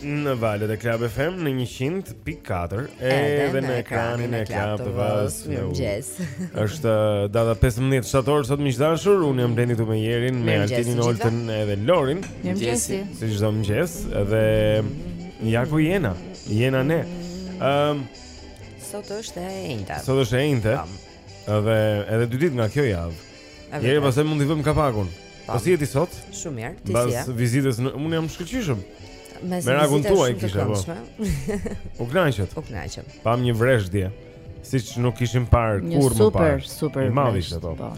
Në valët e Klab FM në 100.4 Edhe në ekranin e Klab TV-s Mirëmëngjes është uh, data 15 shtator sot miq të dashur Unë jam Blendi këtu me Jerin Me Altinin Oltën edhe Lorin Mirëmëngjesi Si çdo mëngjes Edhe ja ku jena Jena ne um, Sot është e enjte Sot është e enjte Edhe edhe dy ditë nga kjo javë Jeri pastaj mund t'i vëmë kapakun. Po, po si jeni sot? Shumë mirë, ti si je? Pas vizitës në unë jam shkëlqyshëm. Me rakun tuaj kisha po. U kënaqët. U kënaqëm. Pamë një vresht dje. Siç nuk kishim parë kurrë më parë. Super, super. I madh ishte po. Ëh,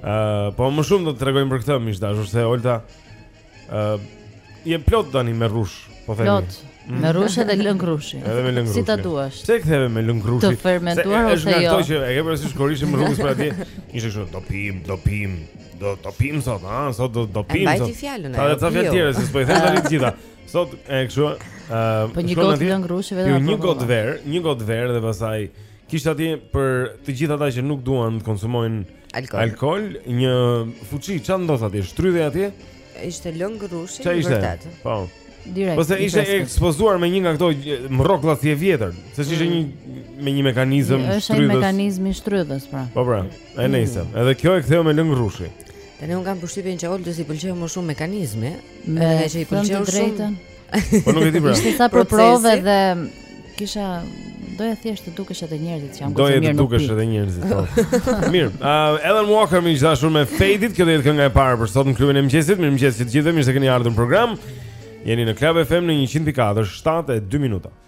po. po më shumë do të tregojmë për këtë miq të dashur se Olta Ëh, je plot tani me rrush, po themi. Plot. Mm. Me rrush edhe lëng rrushi. Edhe me lëng rrushi. Si ta duash? Pse e ktheve me lëng rrushi? Të fermentuar ose jo? Është ato që e ke parasysh kur ishim rrugës për atje. Ishte kështu, do pim, do pim, do do pim sot, ha, sot do do pim sot. Mbajti fjalën. Ta ta fjalë tjera, se s'po i them tani të gjitha. Sot e kështu, ë, po një gotë lëng rrushi vetëm. Jo, një gotë verë, një gotë verë dhe pastaj Kishte aty për të gjithë ata që nuk duan të konsumojnë alkool, alkool një fuçi ça ndodhej atje, shtrydhej atje. Ishte lëng rrushi i vërtetë. Po. Direkt. Po se ishte ekspozuar me një nga këto mroklla si e vjetër, se ishte mm. një me një mekanizëm shtrydhës. Është një mekanizëm shtrydhës, pra. Po pra, e mm. nejse. Edhe kjo e ktheu me lëng rrushi. Tani unë kam përshtypjen që Oltës i pëlqeu më shumë mekanizmi, meqë i pëlqeu shumë. Po nuk e di pra. Ishte sa për provë dhe kisha doja thjesht të dukesh edhe njerëzit që janë goxha mirë. Doja të dukesh edhe njerëzit. Po. Mirë. Uh, Alan Walker miq të dashur me Faded, kjo do të jetë kënga e parë për sot në klubin e mëngjesit. Mirëmëngjes të gjithëve, mirë se keni ardhur në program. Jeni në Club FM në 104, 7 e 2 minuta.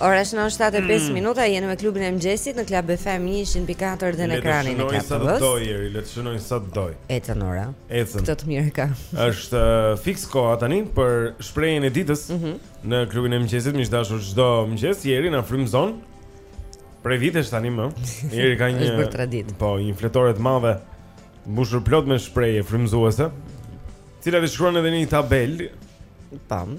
Ora është në 7 e 5 mm. minuta, jeni me klubin e mëngjesit në Klab FM 100.4 dhe në ekranin e Klab TV-s. Le të shënojë sa të dojë, Edhe ora, e këtë të mirë ka. është uh, fiks koha tani për shprehjen e ditës mm -hmm. në klubin e mëngjesit, miq të dashur çdo mëngjes, Jeri na frymëzon, prej vitesh tanimë, Jeri ka një... është për traditë. Po, një fletore të madhe, mbushur plot me shprehje frymëzuese, të cilat i shkruan edhe në një tabelë, Pam.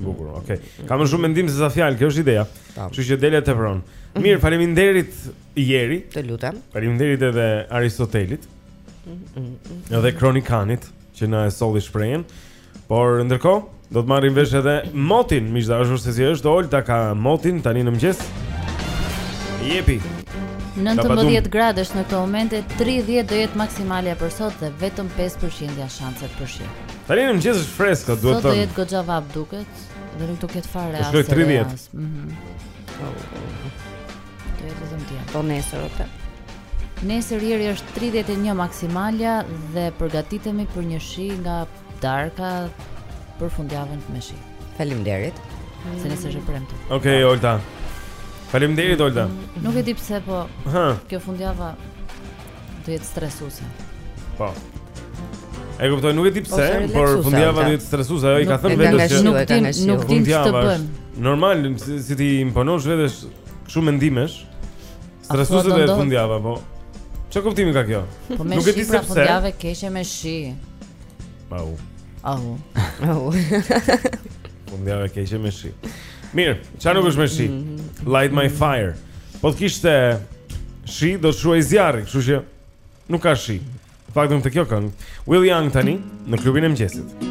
Bukur, mm. okay. Ka më shumë mendim se sa fjalë, kjo është ideja. Kështu që del e tepron. Mhm. Mirë, faleminderit Jeri. Të lutem. Faleminderit edhe Aristotelit. Mhm, mhm, edhe kronikanit që na e solli shprehjen. Por ndërkohë do të marrim vesh edhe motin, miq të dashur, se si është Olta ka motin tani në mëngjes. Jepi. 19 gradë është në këtë moment e 30 do jetë maksimalja për sot dhe vetëm 5% janë shanset për shi. Tani në mëngjes është fresko, duhet të. Sot do jetë goxha vap duket dhe nuk do ketë fare erë. Është 30. Mhm. Do jetë zëm dia. Po nesër Olta. Nesër Jeri është 31 maksimalja dhe përgatitemi për një shi nga darka për fundjavën me shi. Faleminderit. Se nesër është e premte. Okej, okay, Olta. Faleminderit Olta. Nuk e di pse po. Hë. Kjo fundjava Do jetë stresuese. Po. E kuptoj, nuk e di pse, por fundjava do jetë stresuese, ajo i ka thënë vetë se nuk din, nuk din ç'të bën. Normal, si, si t'i imponosh vetes kështu mendimesh. Stresuese do jetë fundjava, po. Ça kuptimi ka kjo? Po nuk e di pra, pse. Fundjava e keqe me shi. Au. Au. Au. Fundjava e keqe me shi. Mirë, çfarë nuk është me shi? Mhm. Light my fire. Po të kishte shi do të shuhej zjarri, kështu që nuk ka shi. Fakton te kjo këngë. Will Young tani në klubin e mëngjesit.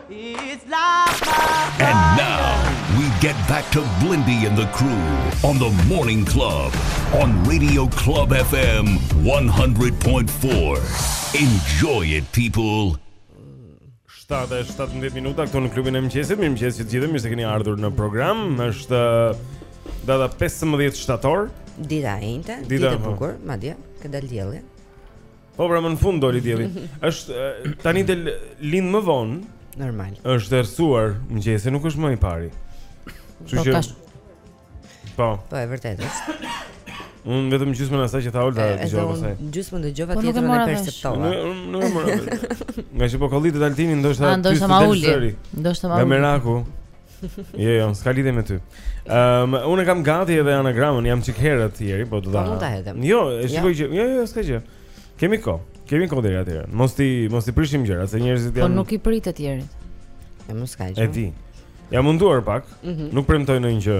And now we get back to Blendi and the crew on the Morning Club on Radio Club FM 100.4. Enjoy it people. 7:17 minuta këtu në klubin e mëngjesit. Mirëmëngjes të gjithëve, mirë se keni ardhur në program. Është uh, data 15 shtator, Dita e enjte, Dita ditë e e- bukur, madje, ka dalë dielli. Po pra më në fund doli dielli. Është tani del lind më vonë. Normal. Është errësuar mëngjesi, nuk është më i pari. Kështu po, që Po. Po e vërtetë. Unë vetëm gjysmën asaj që tha Olta dëgjova pastaj. Gjysmën dëgjova po, tjetrën e perceptova. Nuk e mora. Nga që po kollitet Altini ndoshta. Ndoshta ma uli. Ndoshta ma uli. Nga meraku. Jo, jo, s'ka lidhje me ty. Ehm, um, unë e kam gati edhe anagramin, jam çik herët Jeri, po do ta. Po mund ta hedhim. Jo, e shikoj që jo, jo, s'ka gjë. Kemi kohë. Kemi kohë deri atëherë. Mos t'i, mos t'i prishim gjërat, se njerëzit po janë Po nuk i pritet Jeri. Ja mos ka gjë. E di. Jam munduar pak. Mm -hmm. Nuk premtoj ndonjë gjë.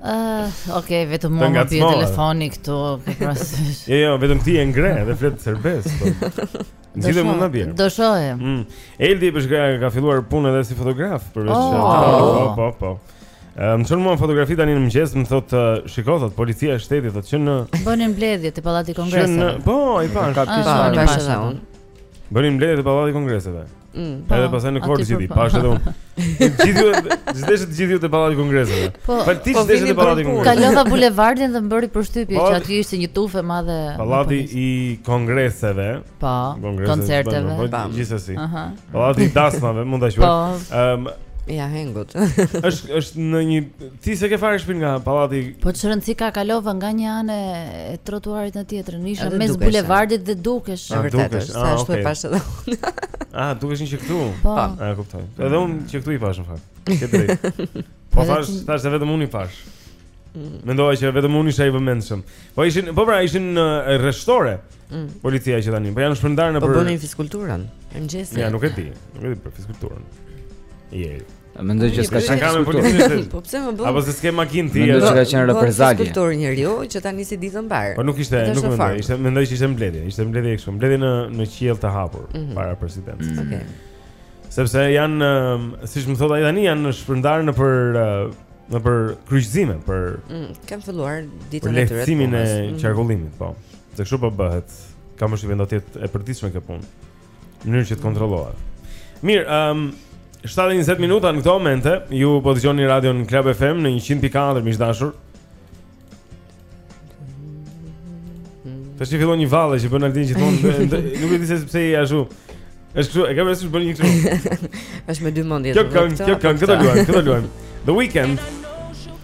Uh, ok, vetëm mua më bie telefoni këtu Jo, jo, vetëm ti e ngre dhe flet serbes Njerëzit po. mund të bjerë Do shohim mm. Eldi paska ka filluar punë edhe si fotograf përveç oh, Po, po, po Më çon mua në fotografi tani në mëngjes Më thotë uh, shiko thotë, policia e shtetit thotë, që në bënin mbledhje te Pallati i Kongreseve Po, i pashë, ka të kështë Bënim mbledhje te Pallati i Kongreseve. Mm, po, edhe pasaj në kort gjithi, pa është edhe unë. Gjithi, gjithi, gjithi, gjithi, pallatit kongreseve. Po, pa ti po, gjithi, pallatit kongreseve. Kalova bulevardin dhe më bëri përshtypje, që aty ishte një tufë e madhe... Pallati i kongreseve. Pa, po, koncerteve. Po, pa, gjithësi. Pallati i dasmave, mund të shuar. Pa, ja, hengut. është, është në një... Ti s'e ke fare shpinë nga pallati Po ç'rëndësi ka kalova nga një anë e trotuarit në tjetrën isha mes bulevardit dhe dukesh A dukesh, a ah, okej A dukeshin që këtu Po A ah, kuptoj Edhe unë që këtu i pashë në fakt Ke të drejtë Po thashë, thashë se vetëm unë i pashë mm. Mendova që vetëm unë isha i vëmendshëm Po ishin, po pra ishin në rreshtore mm. Policia që tani Po janë shpërndarë nëpër Po bënin fiskulturën e mëngjesit Ja, nuk e di Nuk e di për fiskulturën Jeri Mendoj që s'ka qenë fiskulturë. Po pse më bën? Apo se s'ke makinë ti? Mendoj që ka qenë reprezalje. Fiskulturë njeriu që ta nisë ditën mbarë. Po nuk ishte, nuk mendoj, ishte mendoj që ishte mbledhje, ishte mbledhje kështu, mbledhje në në qiell të hapur mhm. para presidencës. Mm. Okej. Sepse janë, siç më thotë ai tani janë shpërndarë nëpër nëpër kryqëzime, për mm, kanë filluar ditën e tyre. Lehtësimin e mhm. qarkullimit, po. Se kështu po bëhet. Kam vështirë vendos të jetë e përditshme kjo punë. Në mënyrë që të kontrollohet. Mirë, ëm um, 7:20 minuta në këto momente, ju po dëgjoni Radion Club FM në 104 miq të dashur. Tashi fillon një valle që bën Aldin gjithmonë, nuk e di se pse i ashtu. Është kështu, e kam vënë sikur bën një kështu. Është me dy mendje. Kjo këngë, kjo këngë, kë do luajmë, kë do luajmë. The Weeknd.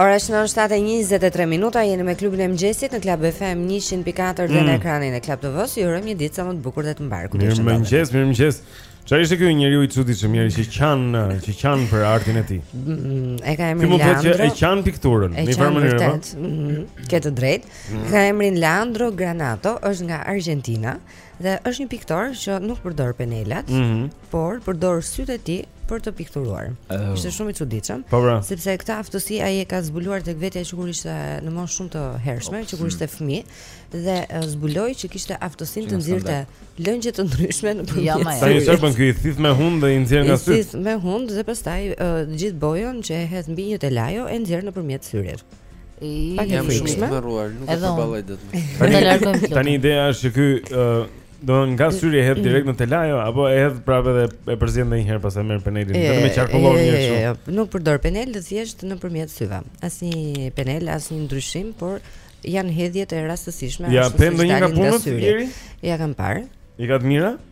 Ora shënon shtatë e njëzet e tre minuta, jeni me klubin e mëngjesit në Club FM 100.4 dhe në mm. ekranin e Club TV-së, ju urojmë një ditë sa më të bukur dhe të mbarë këtë shëndodhe. Mirëmëngjes, mirëmëngjes. Çfarë ishte ky njeriu i çuditshëm, njeriu që qan, që qan për artin e tij? Mm, e ka emrin Leandro. Ti mund të thuash që e qan pikturën, në një farë mënyre, po? Ke të drejtë. Mm. E ka emrin Leandro Granato, është nga Argjentina. Dhe është një piktor që nuk përdor penelat, mm -hmm. por përdor sytë e tij për të pikturuar. Oh. Ishte shumë i çuditshëm, po, pra. sepse këtë aftësi ai e ka zbuluar tek vetja që kur ishte në moshë shumë të hershme, oh, që kur ishte fëmijë dhe zbuloi që kishte aftësinë të nxirrte lëngje të ndryshme nëpërmjet. Ja, sa i sërë bën ky thith me hundë dhe i nxjerr nga sy. Thith me hundë dhe pastaj uh, gjithë bojën që e hedh mbi një telajo e nxjerr nëpërmjet syrit. Pak e frikshme. Nuk e përballoj dot. Tani largojmë flokët. Tani ideja është që ky ë do në nga syri e hedh direkt në telajo apo e hedh prapë edhe e përzien edhe një herë pastaj merr penelin vetëm e qarkullon njëherë kështu. Jo, nuk përdor penel, po thjesht nëpërmjet syve. Asnjë penel, asnjë ndryshim, por janë hedhjet e rastësishme ashtu siç dalin nga syri. Ja, pendo një nga punët. Ia kam parë. I ka të mira?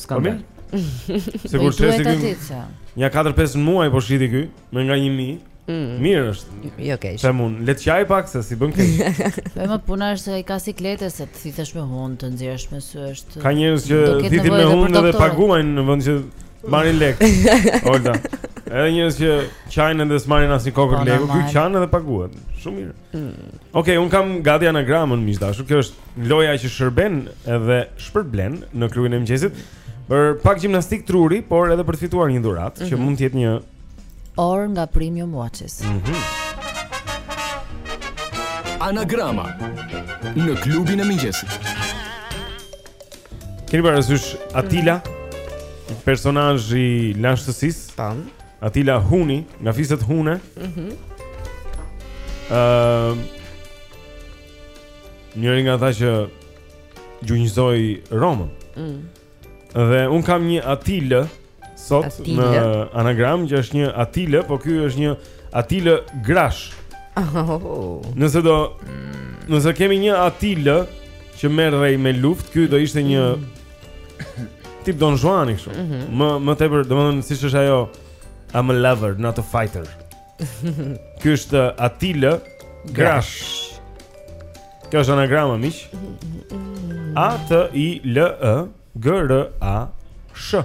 Skandal. Sigurisht që. Nja 4-5 muaj po shiti ky, më nga 1000. Mm. Mirë është. Jo keq. Okej, le të qaj pak se si bën keq. Po mo puna është ai ka sikletet se të thithësh me hund, të nxjerrësh me sy është. Ka njerëz që thithin me hund dhe paguajnë në vend që marrin lek. Olta. Edhe njerëz që qajnë dhe s'marrin asnjë kokërr leku, ky qan edhe paguhet. Shumë mirë. Okej, okay, unë kam gati anagramën miq të dashur. Kjo është loja që shërben edhe shpërblen në klubin e mëngjesit. Për pak gjimnastikë truri, por edhe për të fituar një dhuratë mm -hmm. që mhm. mund të jetë një orë nga Premium Watches. Mm -hmm. Anagrama në klubin e mëngjesit. Keni parasysh Atila, mm -hmm. personazh i lashtësisë? Tamam. Atila Huni, nga fiset Hune. Mhm. Mm Ëm ehm, uh, Njëri nga ata që gjunjëzoi Romën. Mhm. Dhe unë kam një Atilë sot Atile. në anagram që është një Atilë, po ky është një Atilë Grash. Oh. Nëse do nëse kemi një Atilë që merrej me luftë, ky do ishte një mm. tip Don Juani kështu. Mm -hmm. Më më tepër, domethënë siç është ajo I'm a lover, not a fighter. Ky është uh, Atilë Grash. Kjo është anagrama miq. A T I L E G R A S H.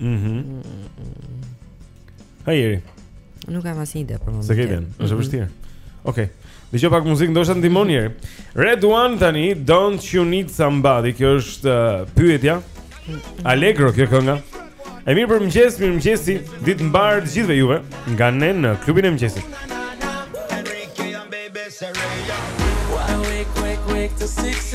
Mhm. Mm Ha Jeri. Nuk kam asnjë ide për momentin. S'e kemi, është mhm. e vështirë. Okej. Dëgjo pak muzikë ndoshta të ndihmon Jeri Red One tani, Don't You Need Somebody Kjo është uh, pyetja Allegro kjo kënga E mirë për mëngjes, mirëmëngjesi Ditë mbarë të gjithëve juve Nga ne në klubin e mëngjesit Wake, wake, wake to 6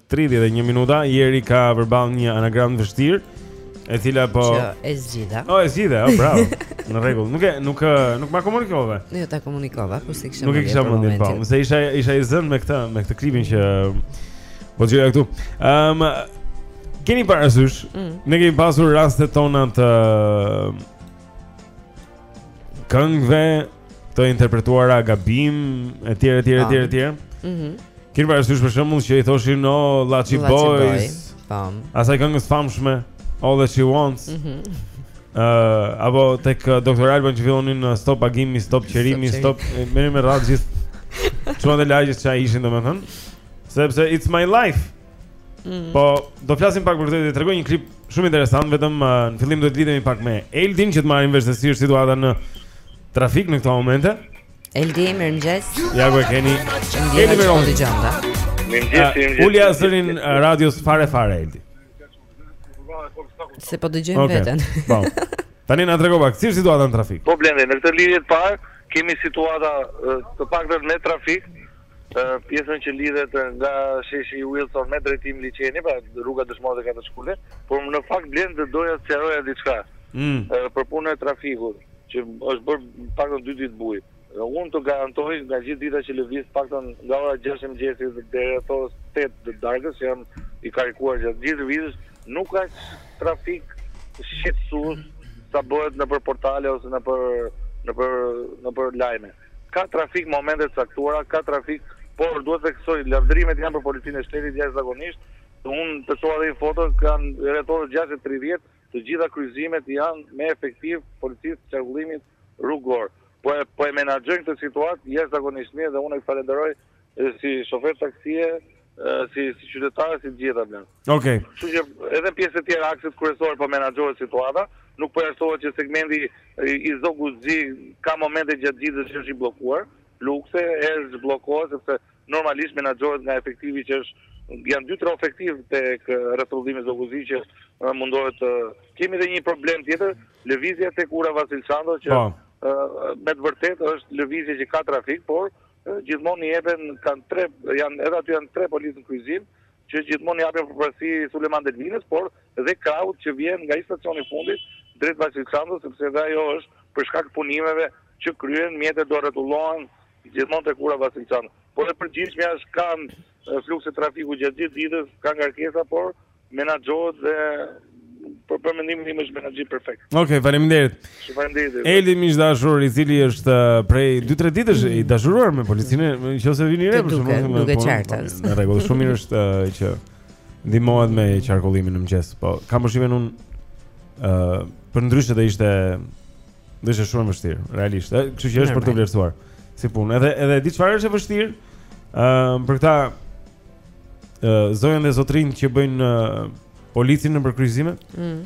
31 minuta, Jeri ka përballë një anagram të vështirë, e cila po Jo e zgjidha. Oh, e zgjidha, oh, bravo. Në rregull. Nuk e nuk nuk ma komunikove. Jo, ta komunikova, po s'e kishe Nuk e kisha mendin, po. Se isha isha i zënë me këtë, me këtë klipin që po dëgjoja këtu. Ëm um, Keni parasysh, mm. ne kemi pasur rastet tona të këngëve të interpretuara gabim etj etj etj etj. Mhm. Keni parasysh për shembull që i thoshin o Laci Boys. Tamam. Asaj këngës së famshme All That She Wants. Mhm. Uh, apo tek uh, Dr. Alban që fillonin në uh, stop Agimi, stop Qerimi, stop me me radhë gjithë çunat e lagjes që ishin domethënë. Sepse it's my life. Mm. Po, do flasim pak për këtë, të tregoj një klip shumë interesant, vetëm uh, në fillim do të lidhemi pak me Eldin që të marrim vesh se si është situata në trafik në këto momente. Eldi, mirëmëngjes. Ja ku e keni. Eldi më dëgjon, da. Mirëmëngjes, ah, mirëmëngjes. Ulja zërin uh, radios fare fare Eldi. Se po dëgjojmë okay. veten. Po. Tani na trego pak, si është situata në trafik? Po Blendi, në këtë lidhje të parë kemi situata uh, të paktën me trafik, Në pjesën që lidhet nga sheshi Uillson me drejtim liqeni, pra rruga Dëshmorët e Katër Shkurtit, por në fakt Blendi do doja të sqaroja diçka për punën e trafikut, që është bërë paktën dy ditë bujë. Unë të garantoj nga gjithë dita që lëviz paktën nga ora gjashtë e mëngjesi deri rreth orës tetë të darkës, që jam i karikuar gjatë gjithë lëvizjes, nuk ka aq trafik shqetësues sa bëhet nëpër portale ose nëpër nëpër nëpër lajme. Ka trafik momente të caktuara, ka trafik, por duhet të theksoj, lavdërimet janë për Policinë e Shtetit jashtëzakonisht, unë të çova dhe një foto, janë rreth orës gjashtë e tridhjetë, të gjitha kryqëzimet janë me efektiv Policisë të Qarkullimit Rrugor. Po e po e menaxhojnë këtë situatë jashtëzakonisht mirë dhe unë e falenderoj Edhe si shofer taksie, si si qytetar si gjithë të. Okej. Okay. Kështu që edhe pjesët e tjera akset kryesore po menaxhohet situata, nuk përjashtohet që segmenti i Zogu Zi ka momente gjatë gjithë ditës që është i bllokuar, flukse herë zhbllokohet sepse normalisht menaxhohet nga efektivi që është janë dy tre efektiv tek rrethrrotullimi Zogu Zi që mundohet të kemi edhe një problem tjetër, lëvizja tek ura Vasil Shanto që po. me të vërtetë është lëvizje që ka trafik, por Gjithmonë i jepen kanë tre janë edhe aty janë tre policë në kryqëzim që gjithmonë japin përparësi Sulejman Delvinës, por dhe krahut që vjen nga stacioni i fundit drejt Vasil Shantos, sepse dhe ajo është për shkak të punimeve që kryhen, mjetet do rrotullohen gjithmonë tek ura Vasil Shanto. Por e përgjithshmja është ka flukse trafiku gjatë gjithë ditës, ka ngarkesa, por menaxhohet dhe për për mendimin tim është menaxhim perfekt. Okej, okay, faleminderit. Faleminderit. Eldi më i dashur, i cili është uh, prej 2-3 ditësh i dashuruar me policinë, nëse vini re për shkak të më. Duke qartë. Në rregull, shumë mirë është uh, që ndihmohet me qarkullimin në mëngjes, po kam përshtypjen unë ë uh, për ndryshe do ishte do ishte shumë e vështirë, realisht, ë, kështu që është për të vlerësuar si punë. Edhe edhe di çfarë është e vështirë? Ëm uh, për këtë zonjën dhe zotërinë që bëjnë uh, policin nëpër kryqëzime. Mm.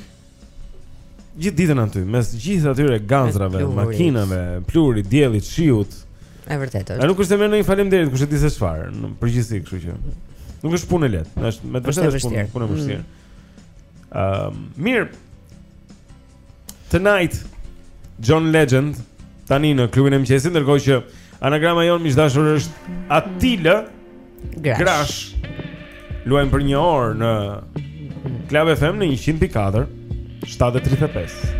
Gjithë ditën aty, mes gjithë atyre gazrave, makinave, pluhurit, diellit, shiut. E vërtet është. A nuk është më ndonjë faleminderit kush e di se çfarë, në përgjithësi, kështu që. Nuk është punë e lehtë, është me të vërtetë është punë, punë e vështirë. Ëm, mm. uh, mirë. Tonight John Legend tani në klubin e mëngjesit ndërkohë që anagrama jonë miq të dashur është Atila Grash. Grash. Luajmë për një orë në Club FM në 100.4 7.35.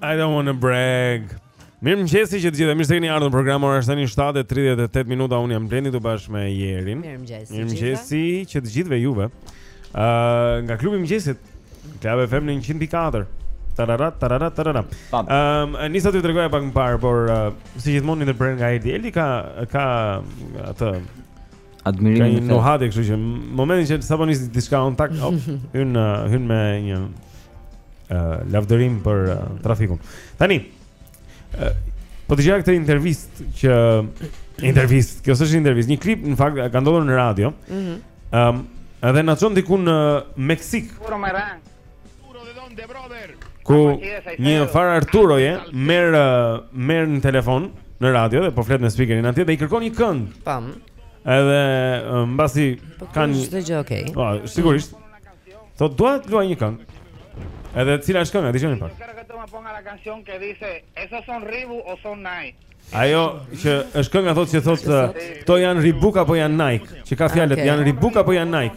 I don't want to brag. Mirëmëngjesi të gjithë, mirë se keni ardhur në program, ora është tani 7.38 minuta, unë jam Blendi së bashku me Jerin. Mirëmëngjesi. Mirëmëngjesi të gjithëve juve. Uh, nga klubi i mëngjesit, Club FM në 100.4. Tararat, tararat, tararat. Um, nisa t'ju tregoja pak më parë, por uh, si gjithmonë ndërpritem nga Edi. Edi ka, ka atë admirimin e thellë. Ka nuhatje, kështu që momentin që sapo nis diçka ai tak, oh, hyn hyn me një ë uh, lavdërim për uh, trafikun. Tani uh, po të gjeja këtë intervistë që intervistë, kjo s'është intervistë, një klip në fakt ka ndodhur në radio. Mhm. Mm um, edhe na çon diku në Meksik. Puro marang. Arturo dhe Don De Brother. Ku një farë Arturoje, merr merr në telefon në radio dhe po flet me speakerin atje dhe i kërkon një këngë. Pam. Edhe mbasi po, kanë çdo gjë okay. Po, sigurisht. Thotë dua të luaj një këngë. Edhe cila është kënga, dëgjoni pak. Quiero que me ponga la canción que dice, "Esos son Ribu o son Nike." Ajo që është kënga thotë se thotë, "Kto janë Ribuka apo janë Nike?" Që ka fjalët, ah, janë Ribuka apo janë Nike?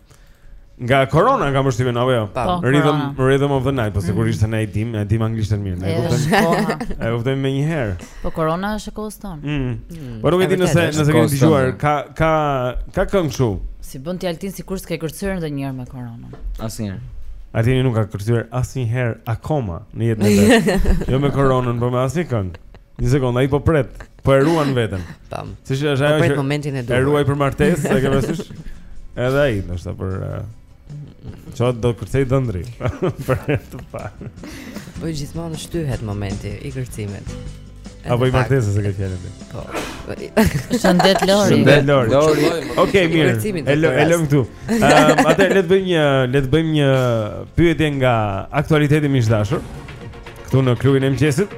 Nga korona kam vështirë apo jo? Po, rhythm rhythm of the night, po sigurisht se ne e dimë, e dimë anglishten mirë, ne e kuptojmë. E kuptojmë menjëherë. Po korona është e kohës tonë. Mm. Mm. Po nuk e di nëse nëse keni dëgjuar, ka ka ka këngë kështu. Si bën ti Altin sikur s'ke kërcyer ndonjëherë me koronën? Asnjëherë. Altin nuk ka kërcyer asnjëherë akoma në jetën e tij. Jo me koronën, por me asnjë këngë. Një sekond, ai po pret, po e ruan veten. Tam. Si është ajo? Po pret momentin e duhur. E ruaj për martesë, e ke parasysh? Edhe ai, ndoshta për Ça do kërcejë dhëndri për të parë. Po gjithmonë shtyhet momenti i kërcimit. Apo i martesës e ke fjalën ti. Po. Shëndet Lori. Shëndet Lori. Lori. Okej, mirë. E lë e lëmë këtu. Ehm, atë le të bëjmë një le të bëjmë një pyetje nga aktualiteti miq të dashur. Këtu në klubin e mëngjesit.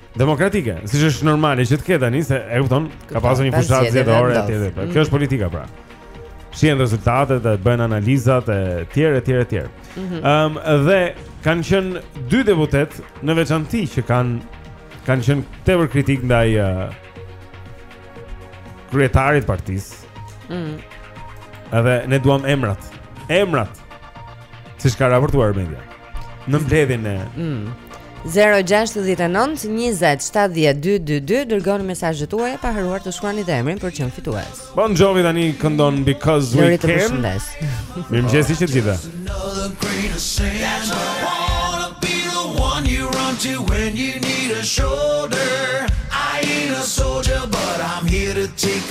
demokratike, siç është normale që të ketë tani se e kupton, ka pasur një fushatë zgjedhore etj. Mm. Kjo është politika pra. Shihen rezultatet, e bëhen analizat e tjera etj etj. Ëm mhm. ehm, dhe kanë qenë dy deputetë në veçanti që kanë kanë qenë tepër kritikë ndaj uh, kryetarit të partisë. Ëh. Mm. Edhe ne duam emrat. Emrat. Siç ka raportuar media. Në mbledhjen e. Mm. 0-6-19-27-12-2 Dërgoni mesazhet tuaja pa harruar të shkruani dhe emrin për të qenë fitues Bon Jovi tani këndon Because we Lëri can Lëri të përshëndes Mirëmëngjesi të gjithë When you need a shoulder I ain't a soldier But I'm here to take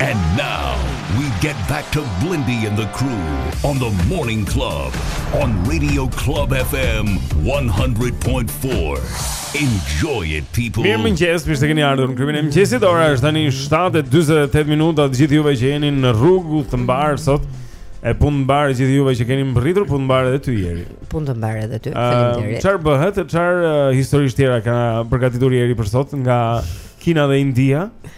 And now we get back to Blindy and the crew on the Morning Club on Radio Club FM 100.4. Enjoy it people. Mirë mëngjes, mirë se keni ardhur në klubin e mëngjesit. Ora është tani 7:48 minuta. Të gjithë juve që jeni në rrugë të mbarë sot, e punë të mbarë gjithë juve që keni mbërritur, punë të mbarë edhe ty Jeri. Punë të mbarë edhe ty. Faleminderit. Çfarë bëhet? Çfarë uh, historish të tjera ka përgatitur Jeri për sot nga Kina dhe India?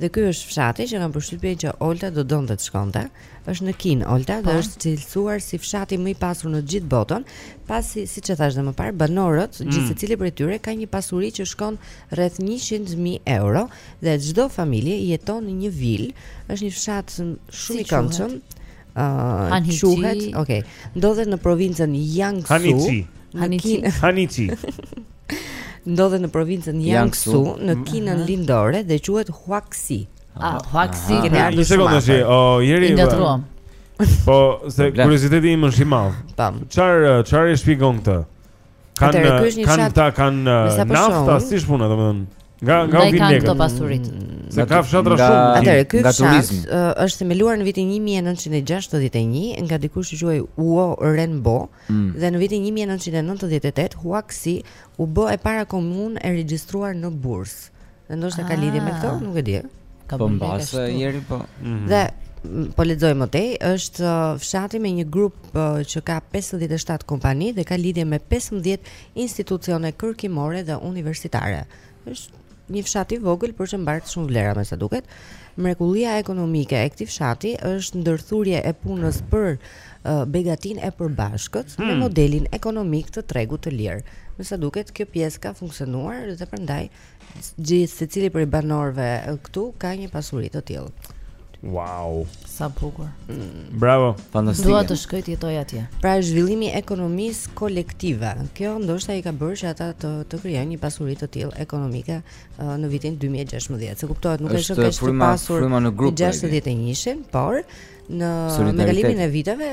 Dhe ky është fshati që kam përshtypjen që Olta do donte të shkonte. Është në Kinë Olta dhe po. është cilësuar si fshati më i pasur në gjithë botën, pasi siç e thashë dhe më parë, banorët, mm. gjithë secili prej tyre ka një pasuri që shkon rreth 100.000 euro dhe çdo familje jeton në një vilë. Është një fshat shumë i këndshëm. Ëh, uh, quhet, okay. Ndodhet në provincën Jiangsu. Hanichi. Hanichi. Hanichi. Ndodhet në provincën Jiangsu, në mhm. Kinën Lindore dhe quhet Huaxi. Ah, ah Huaxi. Ah, ah. Një sekondë si, o Jeri. Ngatërruam. Po, se kurioziteti im është i madh. Tam. Çfarë çfarë shpjegon këtë? Kanë kanë ata kanë naftë si është puna domethënë. Nga nga u vijnë këto pasuritë. Mm, se ka fshatra shumë. Atëherë ky fshat është themeluar në vitin 1961 nga dikush që quhej Wu Renbao, ëh, dhe në vitin një mijë e nëntëqind e nëntëdhjetë e tetë Huaxi u bë e para komunë e regjistruar në bursë. Dhe ndoshta ka lidhje me këtë, ah. nuk e di. Ka po mbase Jeri po. Mhm. Dhe po lexoj më tej, është uh, fshati me një grup uh, që ka 57 kompani dhe ka lidhje me 15 institucione kërkimore dhe universitare. Është një fshat i vogël por që mbart shumë vlera me sa duket. Mrekullia ekonomike e këtij fshati është ndërthurje e punës për uh, begatinë e përbashkët mm. me modelin ekonomik të tregut të lirë. Me sa duket kjo pjesë ka funksionuar dhe prandaj gjithë secili prej banorëve këtu ka një pasuri të tillë. Wow. Sa bukur. Mm. Bravo. Fantastike. Dua të shkoj të jetoj atje. Pra zhvillimi i ekonomisë kolektive. Kjo ndoshta i ka bërë që ata të të krijojnë një pasuri të tillë ekonomike uh, në vitin 2016. Se kuptohet, nuk e shoh kështu të pasur në 61-shin, por në me kalimin e viteve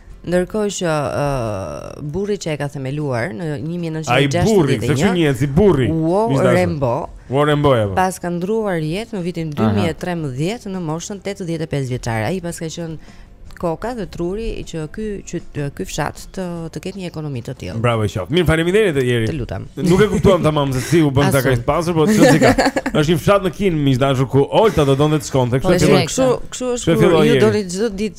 Ndërkohë që uh, burri që e ka themeluar në 1961 Ai burri, se ky njerëz i burri. Warren Bo. Warren Bo. Paska ndërruar jetë në vitin 2013 Aha. në moshën 85 vjeçare. Ai paska qenë koka dhe truri që ky që ky fshat të të ketë një ekonomi të tillë. Bravo i qoftë. Mirë, faleminderit Jeri. Të lutem. Nuk e kuptuam tamam se si u bënë ata kaq pasur, por çfarë ka? Është një fshat në Kinë, miq të dashur, ku Olta do donte të shkonte, kështu po, që kështu kështu është kur ju doni çdo ditë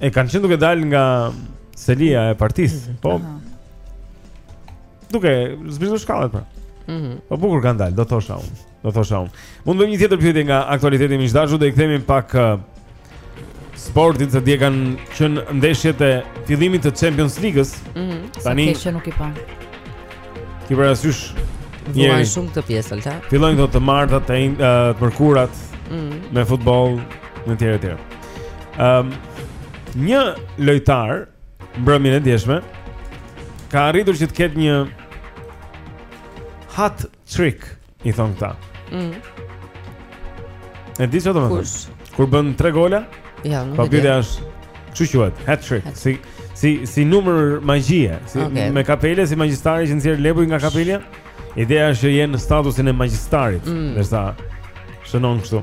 E kanë qenë duke dalë nga selia e partisë. Po. Duke zbritur shkallët pra. Mhm. Po bukur kanë dalë, do thosha unë. Do thosha unë. Mund të bëjmë një tjetër pyetje nga aktualiteti miq të dashur, do i kthemi pak uh, sportit se dje kanë qenë ndeshjet e fillimit të Champions League-s. Mhm. Mm Tani që nuk i pa. Ti vëra sysh. Vuan shumë këtë pjesë, Olta. Fillojnë këto të martat, të, uh, të mërkurat. Mhm. Mm me futboll, e të tjera e të tjera. Ëm um, një lojtar mbrëmjen e djeshme ka arritur që të ketë një hat trick, i thonë këta. Mhm. E di çfarë do të thotë? Kur bën 3 gola? Jo, nuk e di. Po pyetja është, kështu quhet? Hat trick. Si si si numër magjie, si okay. me kapele si magjistari që nxjerr lepuj nga kapelja. Ideja është që je në statusin e magjistarit, mm. derisa shënon kështu.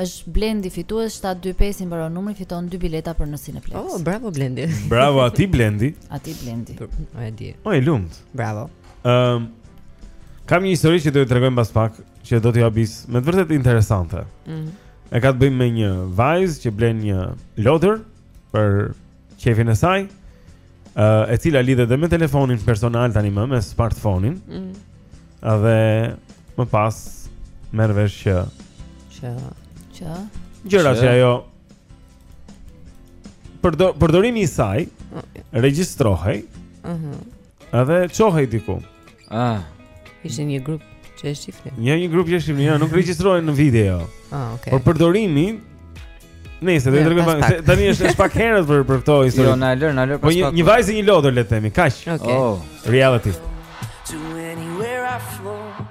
Është Blendi fitues 725 i mbaron numri fiton dy bileta për në Cineplexx. Oh, bravo Blendi. Bravo ty Blendi. Ty Blendi. Ai e di. I lumtë. Bravo. Ëm um, kam një histori që do ta tregojmë pas pak, që do t'ju habisë, me të vërtetë interesante. Mhm. Mm e ka të bëjë me një vajzë që blen një lodër për qejfin e saj, uh, e cila lidhet dhe me telefonin personal tanimë me smartphonein. Mm. Dhe më pas merr vesh që që që gjëra që ajo përdor, përdorimi i saj regjistrohej. Mhm. Mm Edhe çohej diku. Ah. Ishte një grup që e shihnin. Një një grup që e shihnin, jo, nuk regjistrohej në video. Ah, okay. Por përdorimi Nëse do ta tregoj pak, tani është është pak herët për për këto histori. Jo, na lër, na lër për pas pak. Po një vajzë një lodër le të themi, kaq. Okay. Oh, reality.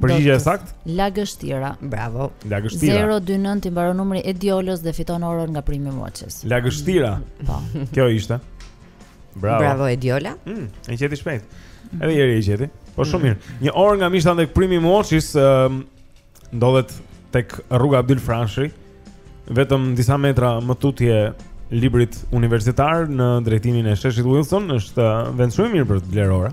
Përgjigja e saktë? Lagështira, bravo. Lagështira. 029 i mbaron numri Ediolës dhe fiton orën nga Primi Watches. Lagështira. Po. Kjo ishte. Bravo. Bravo Ediola. Mm, e gjeti shpejt. Mm. Edhe Jeri e gjeti. Po shumë mm. mirë. Një orë nga miqtë tanë tek Primi Watches um, ndodhet tek rruga Abdyl Frashëri, vetëm disa metra më tutje librit universitar në drejtimin e Sheshit Wilson, është vend shumë mirë për të blerë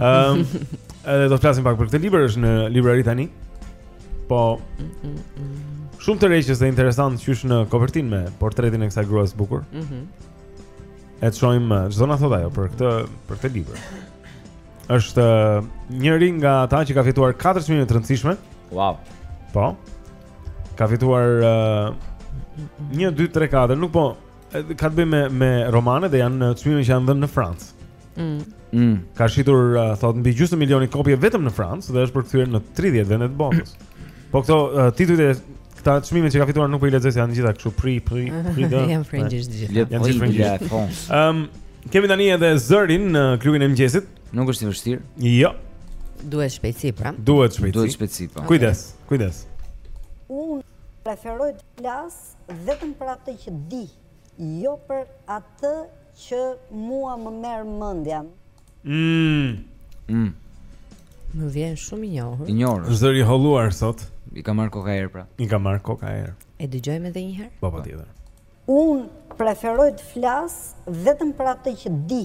Ëm, edhe do të flasim pak për këtë libër, është në librari tani. Po shumë tërheqëse dhe interesant qysh në kopertinë me portretin e kësaj gruas bukur. Mhm. E të shojmë, eh, ç'do na thot ajo për këtë për këtë libër. Është eh, njëri nga ata që ka fituar 4 çmime të rëndësishme. Wow. Po. Ka fituar uh, 1 2 3 4, nuk po Ka të bëjë me me romane dhe janë çmime që janë dhënë në Francë. Mm. Mm. Ka shitur uh, thotë mbi gjysmë milioni kopje vetëm në Francë dhe është përkthyer në 30 vende të botës. Po këto uh, titujt e këta çmime që ka fituar nuk po i lexoj se janë gjitha kështu pri pri pri do. Janë frëngjisht gjithë. Janë gjithë frëngjisht. Ëm kemi tani edhe zërin në klubin e mëngjesit. Nuk është i vështirë. Jo. Duhet shpejtësi pra. Duhet shpejtësi. Duhet shpejtësi po. Kujdes, kujdes. Unë preferoj të flas Vetëm për atë që di, jo për atë që mua më merr mendja. Mmm. Më vjen shumë i njohur. I njohur. Është zëri i holluar sot. I ka marrë koka erë pra. I ka marrë koka erë. E dëgjojmë edhe një herë? Po patjetër. Un preferoj të flas vetëm për atë që di,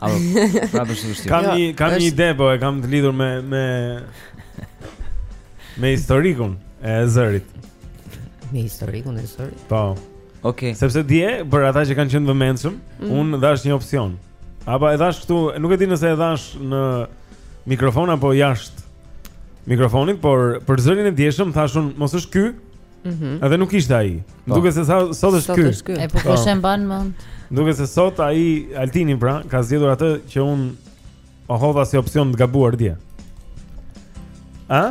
Apo, prapë është vështirë. Kam një kam një ide, po e kam të lidhur me me me historikun e zërit. Me historikun e zërit? Po. Okej. Sepse dje për ata që kanë qenë vëmendshëm, mm. unë dhash një opsion. Apo e dhash këtu, nuk e di nëse e dhash në mikrofon apo jashtë mikrofonit, por për zërin e djeshëm thash un mos është ky, Mhm. Edhe nuk ishte ai. Po. Duket se sot është ky. Sot është ky. E po kush e mban mend? Duket se sot ai Altini pra ka zgjedhur atë që un e hodha si opsion të gabuar dje. A?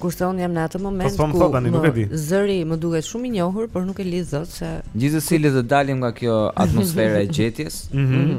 Kurse unë jam në atë moment po, po ku thotani, më, di. zëri më duket shumë i njohur, por nuk e lidh dot se gjithsesi le të dalim nga kjo atmosfera e gjetjes. Mm -hmm.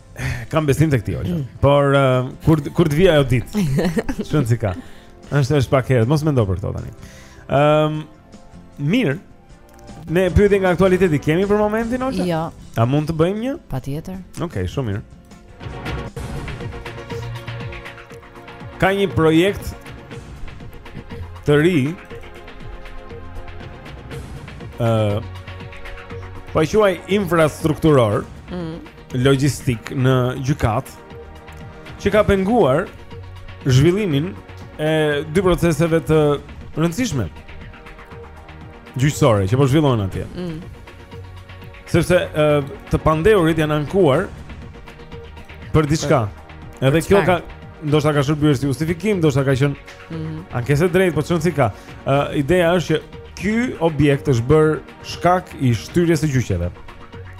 Kam besim tek ti, Olta. Por uh, kur kur të vijë ajo ditë. S'çon si ka. Është është pak herët, mos mendo për këto tani. Ëm um, mirë. Ne pyetje nga aktualiteti kemi për momentin Olta? Jo. A mund të bëjmë një? Patjetër. Okej, okay, shumë mirë. Ka një projekt të ri. Ëh. Uh, po e quaj infrastrukturor. Mhm. logjistik në gjykat që ka penguar zhvillimin e dy proceseve të rëndësishme gjyqësore që po zhvillohen atje. Mm. Sepse e, të pandehurit janë ankuar për diçka. Edhe kjo ka ndoshta ka shërbyer si justifikim, ndoshta ka qenë mm -hmm. ankesë e drejtë, po s'çon si ka. Ë ideja është që ky objekt është bër shkak i shtyrjes së gjyqeve.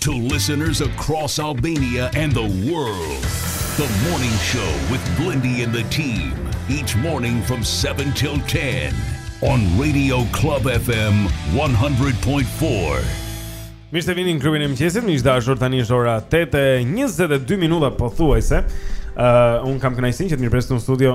To listeners across Albania and the world, the morning show with Blendi and the team, each morning from 7 till 10 on Radio Club FM 100.4. Mirë se vini në klubin e mëngjesit. Miq të dashur, tani është ora 8 e 22 minuta pothuajse. Ë, uh, un kam kënaqësinë që të mirëpresim në studio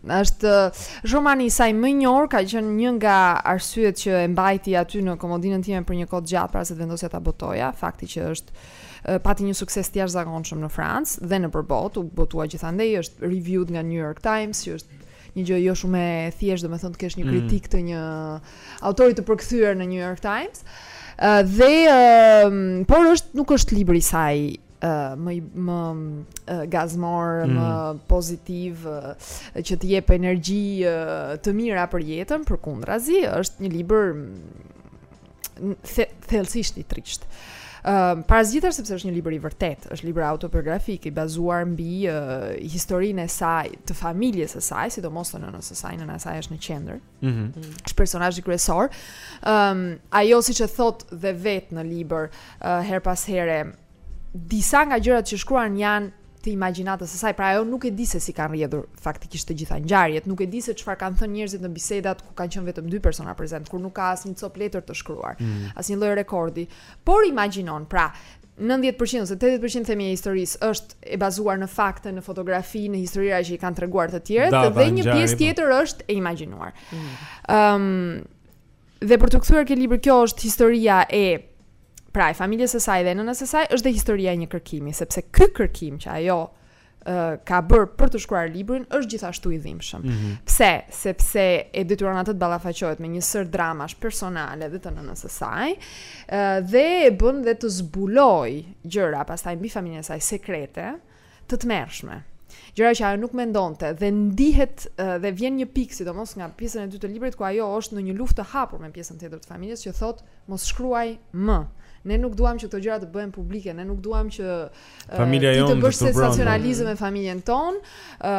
Është romani i saj më i njohur, ka qenë një nga arsyet që e mbajta aty në komodinën time për një kohë të gjatë para se të vendosja ta botoja, fakti që është pati një sukses të jashtëzakonshëm në Francë dhe nëpër botë, u botua gjithandej, është reviewed nga New York Times, që është një gjë jo shumë e thjeshtë, domethënë të kesh një mm. kritik të një autori të përkthyer në New York Times. Uh, dhe uh, por është nuk është libri i saj uh, më më uh, gazmor, mm. më pozitiv, uh, që të jep energji uh, të mira për jetën, përkundrazi, është një libër the, thellësisht i trisht. Uh, para së gjithash sepse është një libër i vërtetë, është libër autobiografik i bazuar mbi uh, historinë e saj, të familjes së saj, sidomos të nënës së saj, nëna e saj është në qendër. Mm -hmm. Është personazhi kryesor. Ëm um, ajo siç e thotë dhe vetë në libër uh, herë pas here, disa nga gjërat që shkruan janë të imagjinatës së saj, pra ajo nuk e di se si kanë rrjedhur faktikisht të gjitha ngjarjet, nuk e di se çfarë kanë thënë njerëzit në bisedat ku kanë qenë vetëm dy persona prezent, kur nuk ka asnjë copë letër të shkruar, mm. asnjë lloj rekordi, por imagjinon, pra Nëntëdhjetë për qind ose tetëdhjetë për qind themi e historisë është e bazuar në fakte, në fotografi, në historira që i kanë treguar të tjerët dhe një pjesë po. tjetër është e imagjinuar. Ëm mm. um, dhe për t'u kthyer ke libri kjo është historia e pra e familjes së saj dhe nënës së saj është dhe historia e një kërkimi, sepse ky kërkim që ajo ka bërë për të shkruar librin është gjithashtu i dhimbshëm. Mm -hmm. Pse? Sepse e detyron atë të ballafaqohet me një sërë dramash personale dhe të nënës së saj, dhe e bën dhe të zbulojë gjëra pastaj mbi familjen e saj sekrete të tmerrshme. Gjëra që ajo nuk mendonte dhe ndihet dhe vjen një pikë sidomos nga pjesën e dytë të librit ku ajo është në një luftë të hapur me pjesën tjetër të familjes që thotë mos shkruaj më. Ne nuk duam që këto gjëra të bëhen publike, ne nuk duam që Familja jonë të përbëron. Ti të bësh sensacionalizëm me familjen tonë. Ë,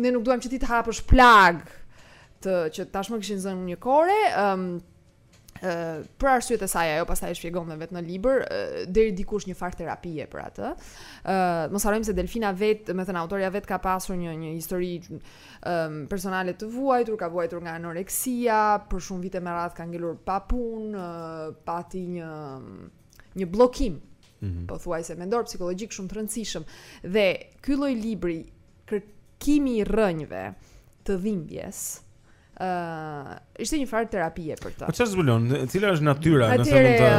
ne nuk duam që ti të hapësh plagët që tashmë kishin zënë një kore, ëm um, ë për arsyet e saj ajo pastaj e shpjegon dhe vetë në libër deri diku është një farë terapie për atë. ë uh, Mos harrojmë se Delfina vetë, domethënë autorja vetë ka pasur një një histori um, personale të vuajtur, ka vuajtur nga anoreksia, për shumë vite me radhë ka ngelur pa punë, uh, pati një një bllokim mm -hmm. pothuajse mendor psikologjik shumë të rëndësishëm dhe ky lloj libri kërkimi i rrënjëve të dhimbjes ë uh, ishte një farë terapie për të. Po çfarë zbulon? Cila është natyra nëse mund të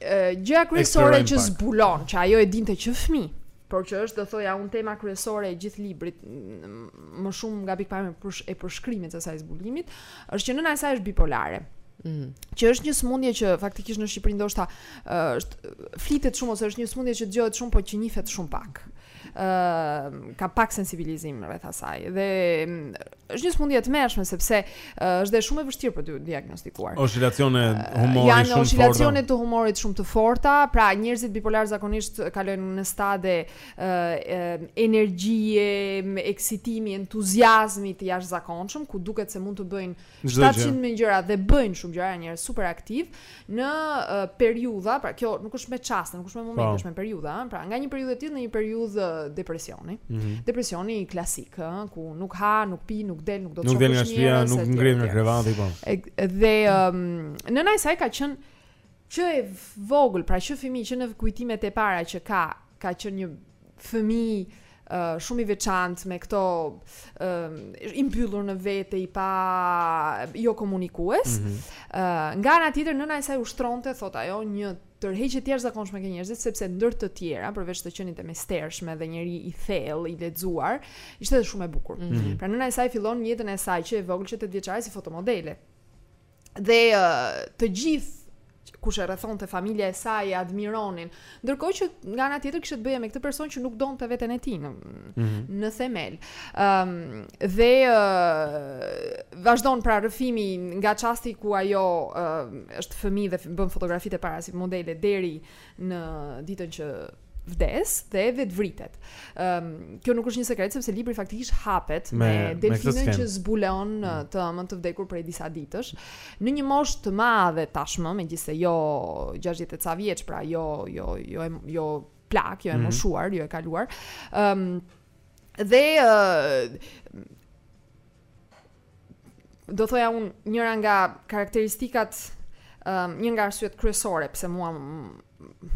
atëherë gjëja kryesore që zbulon, që ajo e dinte që fëmijë. por që është do thoja unë tema kryesore e gjithë librit, më shumë nga pikëpamja e përshkrimit sesa e zbulimit, është që nëna e saj është bipolare. Mm. Që është një sëmundje që faktikisht në Shqipëri ndoshta s'flitet shumë ose është një sëmundje që dëgjohet shumë, por që njihet shumë pak. Ëh, ka pak sensibilizim rreth asaj. Dhe është një sëmundje e tmerrshme sepse uh, është dhe shumë e vështirë për t'u diagnostikuar. Oscilacione humori janë shumë të forta. Janë oscilacione të humorit shumë të forta, pra njerëzit bipolarë zakonisht kalojnë në stade uh, energjie, eksitimi, entuziazmi të jashtëzakonshëm, ku duket se mund të bëjnë 700 mijë gjëra dhe bëjnë shumë gjëra, janë njerëz super aktivë, në uh, periudha, pra kjo nuk është me çast, nuk është me moment, po. është me periudha, pra nga një periudhë e tillë në një periudhë depresioni. Mm -hmm. Depresioni klasik, ë, ku nuk ha, nuk pi, nuk del, nuk do të shohësh njerëz. Nuk del nga shtëpia, nuk ngrehet nga krevati, po. Dhe um, nëna e saj ka qenë që e vogël, pra që fëmijë që në kujtimet e para që ka, Ka qenë një fëmijë uh, shumë i veçantë me këto uh, i mbyllur në vete i pa jo komunikues. Mm -hmm. uh, nga ana tjetër nëna e saj ushtronte thotë ajo një tërheqje të jashtëzakonshme ke njerëzit sepse ndër të tjera, përveç të qenit e mistershme dhe njeri i thellë, i lexuar, ishte edhe shumë e bukur. Mm -hmm. Pra nëna e saj fillon jetën e saj që e vogël që 8 vjeçare si fotomodele. dhe të gjithë kush e rrethonte familja e saj e admironin. Ndërkohë që nga ana tjetër kishe të bëje me këtë person që nuk donte veten e tij në mm -hmm. në themel. Ëm um, dhe uh, vazhdon pra rrëfimi nga çasti ku ajo uh, është fëmijë dhe bën fotografitë e para si modele deri në ditën që vdes dhe vetëvritet. Ëm um, kjo nuk është një sekret sepse libri faktikisht hapet me, me Delfinën që zbulon mm. të ëmën të vdekur prej disa ditësh. Në një moshë të madhe tashmë, megjithëse jo 60 e ca vjeç, pra jo jo jo jo, jo plak, jo e mm. moshuar, jo e kaluar. Ëm um, dhe uh, do thoja unë njëra nga karakteristikat um, një nga arsyet kryesore pse mua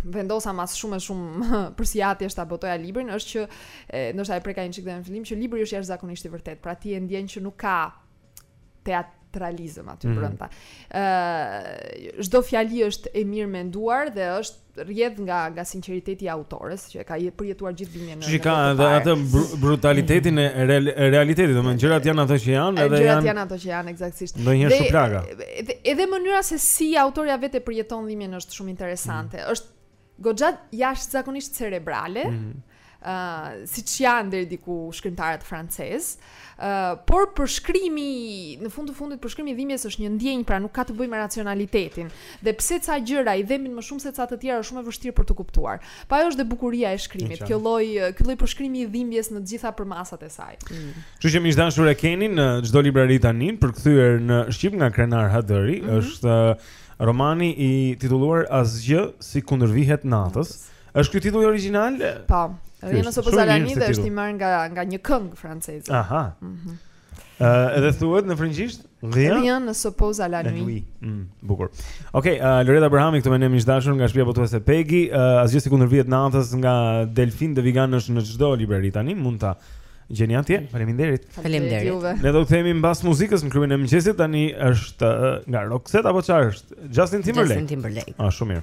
vendosa mas shumë e shumë përsiatjesh ta botoja librin është që e, ndoshta e preka një çik dhe në fillim që libri është jashtëzakonisht i vërtetë pra ti e ndjen që nuk ka teat teatralizëm aty mm -hmm. brenda. Ëh, uh, çdo fjali është e mirëmenduar dhe është rrjedh nga nga sinqeriteti i autores që e ka përjetuar gjithë dhimbjen në. Që ka edhe atë brutalitetin e realitetit, domethënë gjërat janë ato që janë, edhe gjërat janë ato që janë eksaktësisht. Ndonjëherë shumë plaga. Edhe, edhe mënyra se si autorja vetë përjeton dhimbjen është shumë interesante. Mm. Është goxha jashtëzakonisht cerebrale. Mm. uh, siç janë deri diku shkrimtarët francezë, uh, por përshkrimi, në fund të fundit përshkrimi i dhimbjes është një ndjenjë, pra nuk ka të bëjë me racionalitetin, dhe pse ca gjëra i dhembin më shumë se ca të tjera është shumë e vështirë për t'u kuptuar. Po ajo është dhe bukuria e shkrimit, kjo lloj, ky lloj përshkrimi i dhimbjes në të gjitha përmasat e saj. Mm. Kështu që miq të dashur e keni në çdo librari tani, përkthyer në Shqip nga Krenar Hajdëri, mm -hmm. është romani i titulluar Asgjë s'i kundërvihet natës. Është ky titulli origjinal? Po. Rien ne s'oppose à la nuit dhe është i marrë nga nga një këngë franceze. Aha. Ëh, mm -hmm. uh, edhe thuhet në frëngjisht? Rien? Rien ne s'oppose à la nuit. Mm, bukur. Okej, okay, uh, Loreta Bërhami këtu me ne miq të dashur nga shtëpia botuese Pegi, uh, asgjë s'i kundërvihet natës nga Delphine de Vigan është në çdo librari tani, mund ta gjeni atje. Faleminderit. Faleminderit juve. Ne do të kthehemi mbas muzikës në klubin e mëngjesit tani është uh, nga Roxette apo çfarë është? Justin Timberlake. Justin Timberlake. Ah, shumë mirë.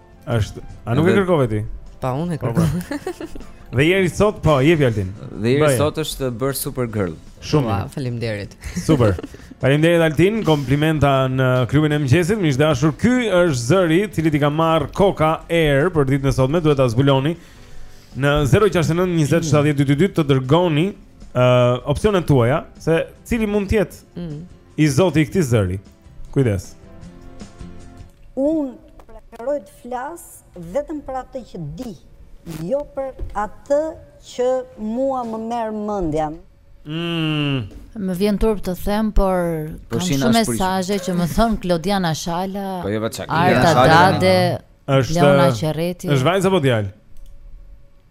Është, a nuk e kërkove ti? Pa unë e po, po. kërkova. Dhe Jeri sot po jepi Altin. Dhe Jeri sot është bërë super girl. Shumë. Wow, faleminderit. Super. Faleminderit Altin, komplimenta në klubin e mëngjesit. Miq të dashur, ky është zëri i cili i ka marrë koka erë për ditën e sotme, duhet ta zbuloni. Në 069 20 70 222 të dërgoni uh, opsionet tuaja se cili mund të jetë mm. I zoti i këtij zëri. Kujdes. Unë preferoj të flas vetëm për atë që di, jo për atë që mua më merr mendja. Mm. Më vjen turp të them, por kam shumë mesazhe që më thonë Klodiana Shala. Po jo vetë Arta Dade, është Leona Qerreti. Është vajzë apo djalë?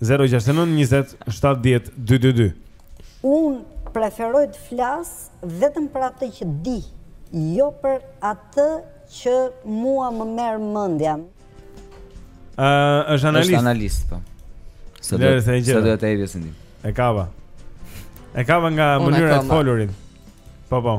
069 20 70 222 Unë preferoj të flas vetëm për atë që di, jo për atë që mua më merr mendja. Ë, uh, është analist. Është analist, po. Sa do të thënë? Sa do të thënë si ti? E kapa. E kapa nga mënyra e të folurit. Po po.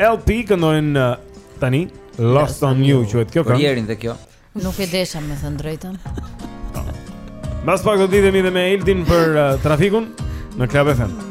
LP këndon uh, tani Lost on You që vetë kjo kënga Rjerin dhe kjo Nuk e desha me thënë të drejtën Mas pak do të lidhemi dhe me Eldin për uh, trafikun në Club FM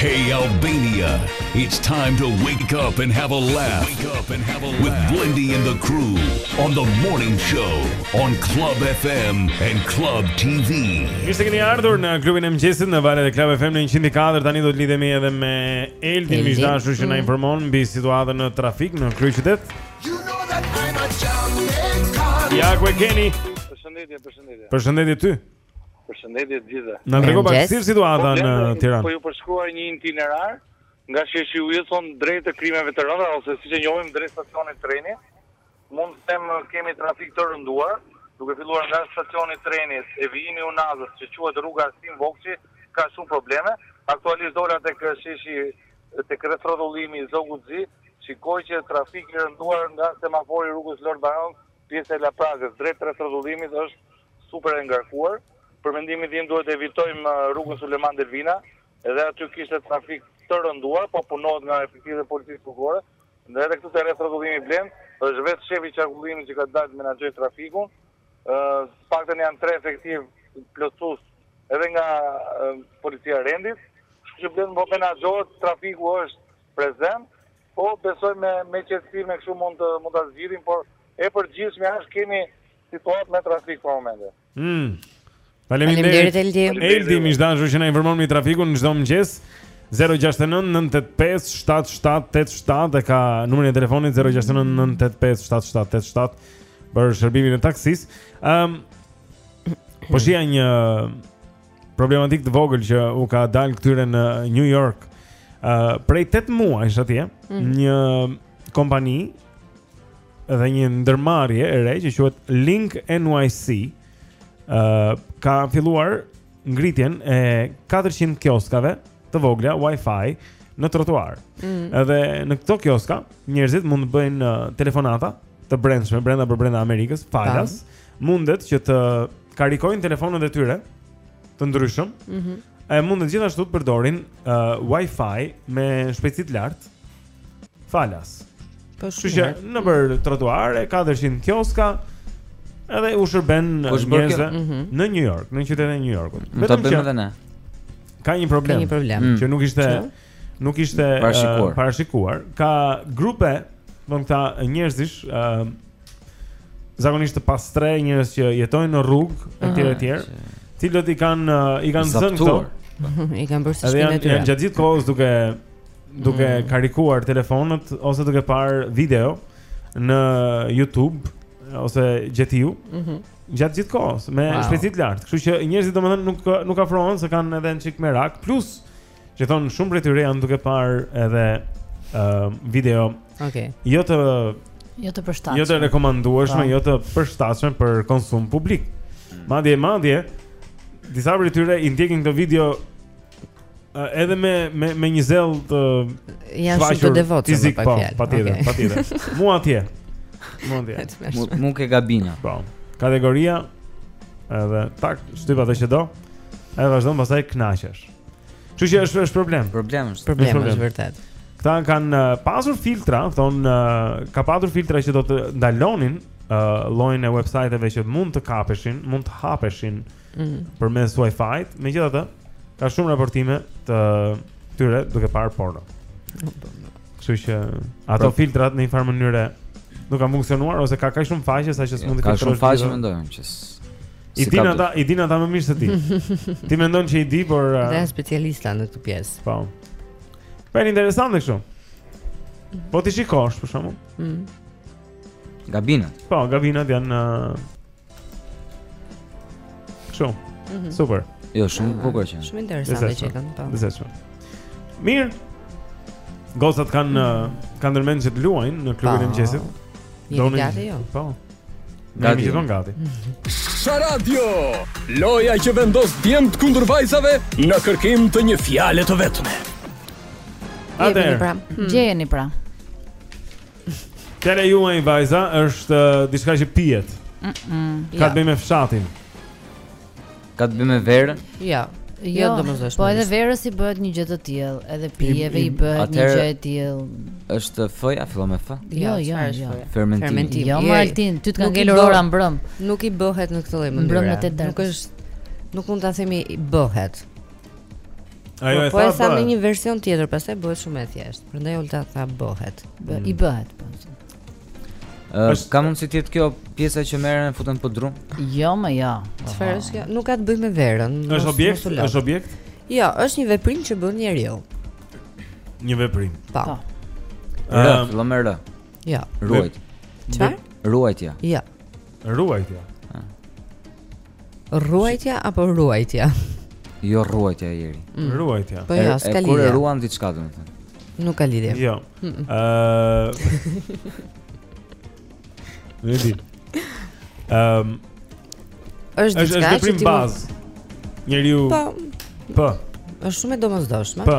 Hey Albania, it's time to wake up and have a laugh. Wake up and have a laugh with Blendi and the crew on the morning show on Club FM and Club TV. Mirë se keni ardhur në klubin e mëngjesit në valët e Club FM në 104. Tani do të lidhemi edhe me Eldin Myzdashi që na mm. informon mbi situatën në trafik në kryeqytet. You know that I'm a Ja ku e keni? Përshëndetje, përshëndetje. Përshëndetje ty. Përshëndetje të gjithëve. Na trego pak si situata në Tiranë. Po ju përshkruaj një itinerar nga sheshi Wilson drejt të krimeve të rënda ose siç e njohim drejt stacionit të trenit. Mund të them kemi trafik të rënduar, duke filluar nga stacioni i trenit e vijimi i Unazës që quhet rruga Asim Vokshi, ka shumë probleme. Aktualisht dola tek sheshi tek rrethrrotullimi i Zogut të Zi, shikoj që trafik i rënduar nga semafori i rrugës Lord Bajron, pjesa e Laprakës drejt rrethrrotullimit është Super e ngarkuar. Për mendimin tim duhet të evitojmë rrugën Sulejman Delvina, edhe aty kishte trafik të rënduar, po punohet nga efektivët e policisë rrugore, dhe edhe këtu te rrethrrotullimi Blend, është vetë shefi i qarkullimit që ka dalë të menaxhojë trafikun. Të paktën janë tre efektivë plotësues edhe nga policia e rendit, kështu që Blend po menaxhohet, trafiku është prezent, po besoj me qetësi me kështu mund ta zgjidhim, por e përgjithshmja është kemi Situatë me trafik për momentin. Mm. Faleminderit Eldi. Eldi më dashur që na informon me trafikun çdo mëngjes. 069 985 7787 e ka numrin e telefonit 069 985 7787 për shërbimin e taksis. Ehm um, po shihja një problematikë të vogël që u ka dalë këtyre në New York. Ëh uh, prej 8 muajsh atje, mm. një kompani edhe një ndërmarrje e re që quhet Link NYC, ë uh, ka filluar ngritjen e 400 kioskave të vogla Wi-Fi në trotuar. Mm. Edhe në këto kioska njerëzit mund të bëjnë uh, telefonata të brendshme brenda për brenda Amerikës, falas, mundet që të karikojnë telefonët e tyre të ndryshëm. Mhm. Mm e mundet gjithashtu të përdorin uh, Wi-Fi me shpejtësi të lartë. falas. Po Kështu që shumë. nëpër trotuare, 400 kioska, edhe u shërben Po është bërë njerëzve Mhm. në New York, në qytetin e New Yorkut. Ne ta Vetëm bëjmë që edhe ne. ka një Ka problem një problem. Mm. që nuk ishte Që? nuk ishte eh, Parashikuar. parashikuar. Ka grupe, do të thonë njerëzish, ë zakonisht të pastrehë, njerëz që jetojnë në rrugë etj Aha. etj, të cilët i kanë eh, i kanë zënë këto. Zaptuar. I kanë bërë si Edhe shpinë janë e tyre. janë gjatë gjithë kohës duke duke mm. karikuar telefonët ose duke parë video në YouTube ose gjetiu. Mhm. Mm gjatë gjithë kohës me wow. shpejtësi të lartë. Kështu që njerëzit domethënë nuk nuk afrohen se kanë edhe një çik merak. Plus, që thonë shumë prej tyre janë duke parë edhe ë uh, video. Okej. Okay. Jo të jo të përshtatshme. Jo të rekomandueshme, po. jo të përshtatshme për konsum publik. Madje madje disa prej tyre i ndjekin këto video edhe me me me një zell të janë shumë të devotshëm po patjetër okay. patjetër mu atje mu atje mu, mu ke kabina po kategoria edhe tak shtyp atë që do edhe vazhdon pastaj kënaqesh kështu që është është problem problem është problem, problem. është vërtet këta kanë uh, pasur filtra thonë uh, ka pasur filtra që do të ndalonin uh, llojin e websajteve që mund të kapeshin mund të hapeshin mm. përmes Wi-Fi-t. Megjithatë, ka shumë raportime të tyre duke parë porno. Kështu që ato pra, filtrat në një farë mënyre nuk kanë funksionuar ose ka kaq shumë faqe sa që s'mund të filtrosh. Ka shumë faqe mendoj që I din ata, i din ata më mirë se ti. Ti mendon që i di, por uh... janë specialista në këtë pjesë. Po. Po është interesante kështu. Po ti shikosh për shkakun. Mm. Kabinat. Po, kabinat janë uh, Shumë. Mm -hmm. Super. Jo, shumë bukur që. Shumë interesante që kanë pa. Zeshëm. Mirë. Gocat kanë mm -hmm. kanë ndërmend që të luajnë në klubin e po. mëngjesit. Doni. Jo. Po. Gati. Ne jemi gati. Sha Radio. Loja që vendos djemtë kundër vajzave në kërkim të një fjale të vetme. Atëherë. Pra. Hmm. Gjeni pra. Fjala juaj vajza është uh, diçka që pihet. Mm -mm. Ka të ja. bëjë me fshatin. Ka të bëjë me verën? Ja. Jo, jo domosdoshmë. Po edhe verës i bëhet një gjë e tillë, edhe pijeve i bëhet një gjë e tillë. Është folje fillon me f? Jo, jo, jo. jo. Fermentim. Fermentim. Jo, Martin, ty të ka ngelur ora mbrëm. Nuk i bëhet në këtë lloj mënyre. Mbrëm me të drejtë. Nuk është nuk mund ta themi i bëhet. Ajo po, e tha. Po e sa me një version tjetër, pastaj bëhet shumë e thjeshtë. Prandaj Olta tha bëhet. Bë, mm. I bëhet po. Është ka mundsi të jetë kjo pjesa që merren e futen po drum? Jo, mo jo. Çfarë është kjo? Nuk ka të bëjë me verën. Është objekt, është objekt. Jo, është një veprim që bën njeriu. Një veprim. Po. po. Rë, ehm, fillon me rë. Jo. Ruajt. Çfarë? Ruajtja. Jo. Ruajtja. Rruajtja apo ruajtja? Jo rruajtja e jeri. Mm. Ruajtja. Po jo, s'ka lidhje. Kur e ruan diçka domethënë. Nuk ka lidhje. Jo. Ëh. Nuk e di. Ehm. Është diçka që ti bazë. Njeriu. Po. Po. Është shumë e domosdoshme. Po.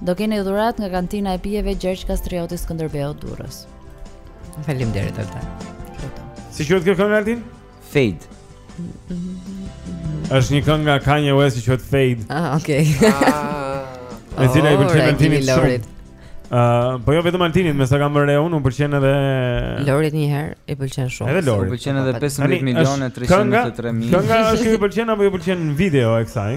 Do keni dhurat nga kantina e pijeve Gjergj Kastrioti Skënderbeu Durrës. Faleminderit Altin. Si quhet kjo këngë Altin? Fade. Është një këngë nga Kanye West që quhet Fade. Ah, okay. Ah. Me thënë i oh, pëlqen Altinit shumë. Uh, po jo vetëm Altinit, me sa kam vënë re unë, unë pëlqen edhe Lorit një herë, i pëlqen shumë. Edhe Lorit. Pëlqen edhe 15 milionë 393 mijë. Kënga është që i pëlqen apo i pëlqen video e kësaj?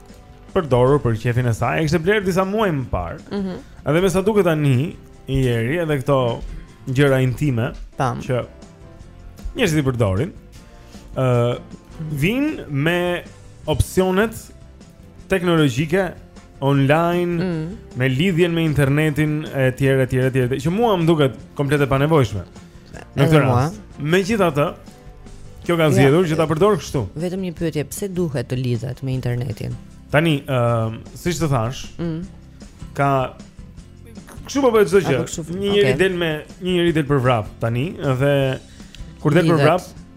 përdorur për qefin e saj. E kishte blerë disa muaj më parë. Mhm. Mm edhe me sa duket tani, Blendi edhe këto gjëra intime Tam. që njerëzit i përdorin, ë uh, vijnë me opsionet teknologjike online mm. me lidhjen me internetin e tjerë e tjerë e tjerë që mua më duket komplet e panevojshme. Në këtë rast. Megjithatë, kjo ka zgjedhur që ta përdor kështu. Vetëm një pyetje, pse duhet të lidhet me internetin? Tani, ë, uh, siç të thash, ëh, mm. ka kështu po bëhet çdo gjë. Një njeri okay. del me një njeri del për vrap tani dhe kur del për vrap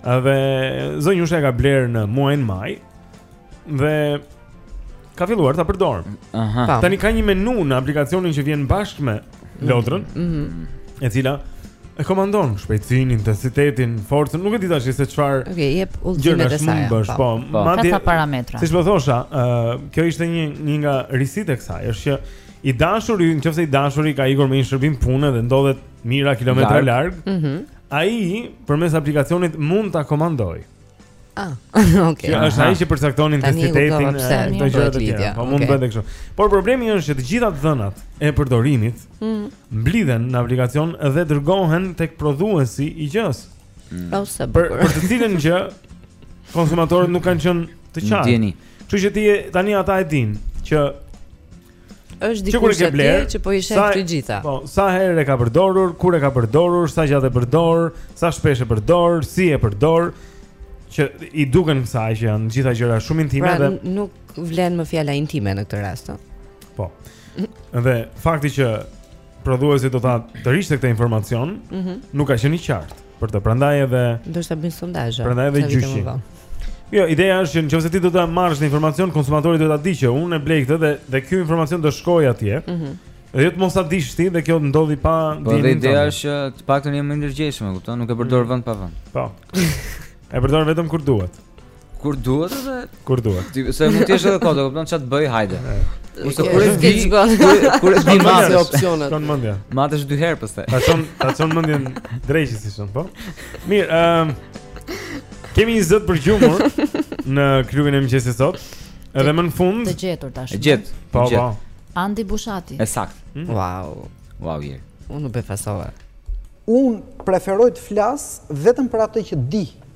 Dhe zonjusha e ka blerë në muajin maj Dhe ka filluar ta përdorë Aha. Tani ka një menu në aplikacionin që vjen bashkë me mhm. lodrën mm -hmm. E cila e komandon shpejtësinë, intensitetin, forcën Nuk e di tashi se çfarë Ok, jep ultime të saja po. po, po. Ka ca parametra Siç po thosha, uh, kjo ishte një, një nga risitë e kësaj është që i dashuri, nëse i dashuri ka ikur me një shërbim pune dhe ndodhet mijëra kilometra larg, mm -hmm. Ai përmes aplikacionit mund ta komandojë. Ah, okay. Që është ai që përcakton intensitetin e këto gjëra të tjera. Po mund të bëhet kështu. Por problemi është që të gjitha të dhënat e përdorimit mm. mblidhen në aplikacion dhe dërgohen tek prodhuesi i gjës. Mm. Po, për, për të cilën gjë konsumatorët nuk kanë qenë të qartë. Kështu që tani ata e dinë që Është diku atje që po i shef të gjitha. Po, sa herë e ka përdorur, kur e ka përdorur, sa gjatë e përdor, sa shpesh e përdor, si e përdor që i duken kësaj që janë gjitha gjëra shumë intime pra, dhe nuk vlen më fjala intime në këtë rast. Po. Dhe fakti që prodhuesi do ta tërhiqte këtë informacion, mm -hmm. nuk ka qenë i qartë. Për të prandaj edhe ndoshta bën sondazhe. Prandaj edhe gjyqi. Jo, ideja është që nëse ti do ta marrësh atë informacion, konsumatori duhet ta di që unë e blej këtë dhe dhe ky informacion do shkojë atje. Ëh. Mm dhe jo të mos ta dish ti dhe kjo ndodhi pa dinë. Po ideja është që të paktën jam i ndërgjegjshëm, e kupton? Nuk e përdor mm. vend pa vend. Po. E përdor vetëm kur duhet. Kur duhet edhe kur duhet. Ti se mund të jesh edhe kot, kupton ça të bëj, hajde. Kurse kur e di, kur e di mat opsionet. Shkon mendja. Matesh dy herë pastaj. Ta çon, ta çon mendjen drejtë si son, po. Mirë, ëm kemi një zë të përgjumur në klubin e mëngjesit sot. Edhe më në fund. Të gjetur tash. E gjet. Po, po. Andi Bushati. Ekzakt. Hmm? Wow. Wow, je. Unë nuk befasova. Unë preferoj të flas vetëm për atë që di.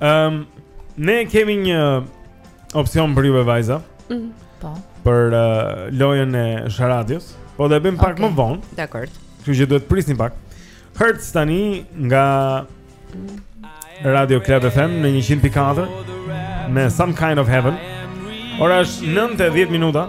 Ehm, um, ne kemi një opsion për juve vajza. Mhm. Mm po. Për uh, lojën e Sharades. Po do e bëjmë pak okay. më vonë. Dakor. Kështu që duhet të prisni pak. Hurts tani nga radio Club FM në 100.4 me Some Kind of Heaven. Ora është 9:10 minuta.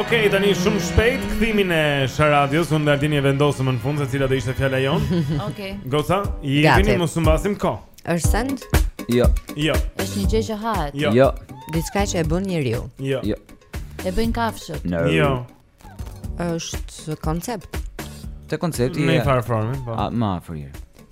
Ok, tani shumë shpejt kthimin e Sharades, unë ndaltin e vendosëm në fund se cila do ishte fjala jonë. Ok. Goca, i jemi mos humbasim kohë. Është send? Jo. Jo. Është një gjë që hahet. Jo. jo. Diçka që e bën njeriu. Jo. Jo. E bëjnë kafshët. No. Jo. Është koncept. Te koncepti. Në njëfarë forme, po. Ja më afër.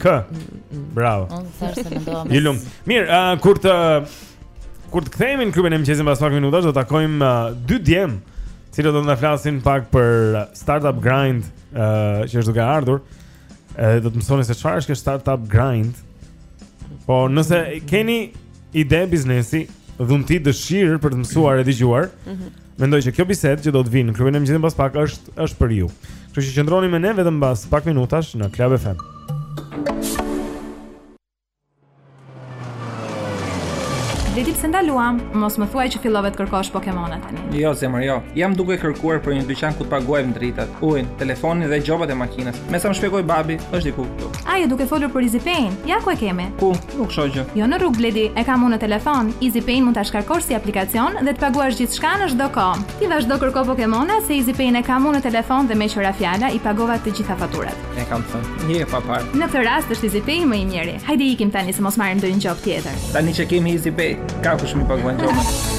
K. Bravo. Unë thashë se mendova më. Ju lumtë. Mirë, uh, kur të kur të kthehemi në klubin e mëngjesit pas pak minutash do të takojmë uh, dy djem, të cilët do të na flasin pak për Startup Grind, uh, që është duke ardhur. Edhe do të mësoni se çfarë është kjo Startup Grind. Po, nëse keni ide biznesi, dhe keni dëshirë për të mësuar e dëgjuar, mm -hmm. Mendoj që kjo bisedë që do të vijë në klubin e mëngjesit pas pak është është për ju. Kështu që qëndroni me ne vetëm pas pak minutash në Club FM. Bledi pse ndaluam, mos më thuaj që fillove të kërkosh Pokemona tani. Jo, zemër, jo. Jam duke kërkuar për një dyqan ku të paguajmë dritat, ujin, telefonin dhe gjobat e makinës. Me sa më shpjegoi babi, është diku këtu. A je duke folur për Easy Pay. Ja ku e kemi. Ku? Nuk shoh gjë. Jo në rrugë Bledi, e kam unë në telefon. Easy Pay-n mund ta shkarkosh si aplikacion dhe të paguash gjithçka në çdo kohë. Ti vazhdo kërko Pokemona se Easy Pay-n e kam unë në telefon dhe meqë ra fjala i pagova të gjitha faturat. E kam thënë. Je e paparë. Në këtë rast është Easy Pay më i miri. Hajde ikim tani se mos marrim ndonjë gjobë tjetër. Tani që kemi Easy Pay, ka kush ma paguan gjobën.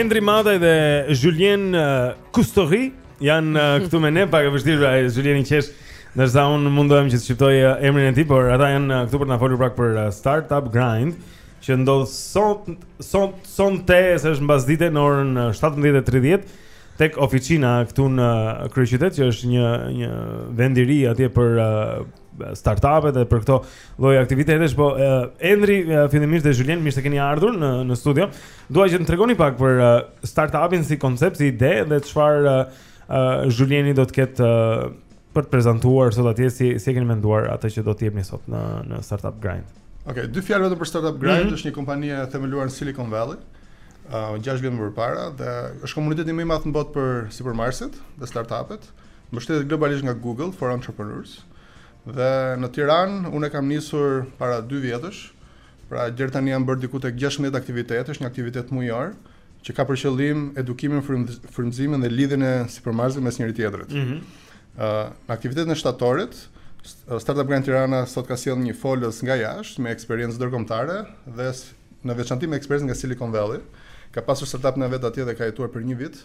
Endri Mataj dhe Julien Kustori uh, janë uh, këtu me ne, pak e vështirë pra Julieni qesh, ndërsa unë mundohem që të shqiptoj uh, emrin e tij, por ata janë këtu për të na folur pak për Startup Grind, që ndodh sot sot sonte, se është mbasdite në orën 17:30. Tek oficina këtu në kryeqytet që është një një vend i ri atje për startup-et dhe për këto lloj aktivitetesh, po uh, Endri uh, fillimisht dhe Julien mirë se keni ardhur në në studio. Dua që të tregoni pak për uh, startup-in si koncept, si ide dhe çfarë uh, uh, Julieni do të ketë uh, për të prezantuar sot atje si si e keni menduar atë që do të jepni sot në në Startup Grind. Okej, okay, dy fjalë vetëm për Startup Grind, mm -hmm. është një kompani e themeluar në Silicon Valley. uh, 6 vjet më përpara dhe është komuniteti më i madh në botë për sipërmarrësit dhe startupet, mbështetet globalisht nga Google for Entrepreneurs. Dhe në Tiranë unë kam nisur para 2 vjetësh. Pra deri tani janë bërë diku tek 16 aktivitete, është një aktivitet mujor që ka për qëllim edukimin, frymëzimin dhe lidhjen e sipërmarrësve mes njëri tjetrit. Ëh, mm -hmm. uh, në aktivitetin e shtatorit, Startup Grind Tirana sot ka sjellë një folës nga jashtë me eksperiencë ndërkombëtare dhe në veçanti me eksperiencë nga Silicon Valley, ka pasur startup-in e vet atje dhe ka jetuar për një vit.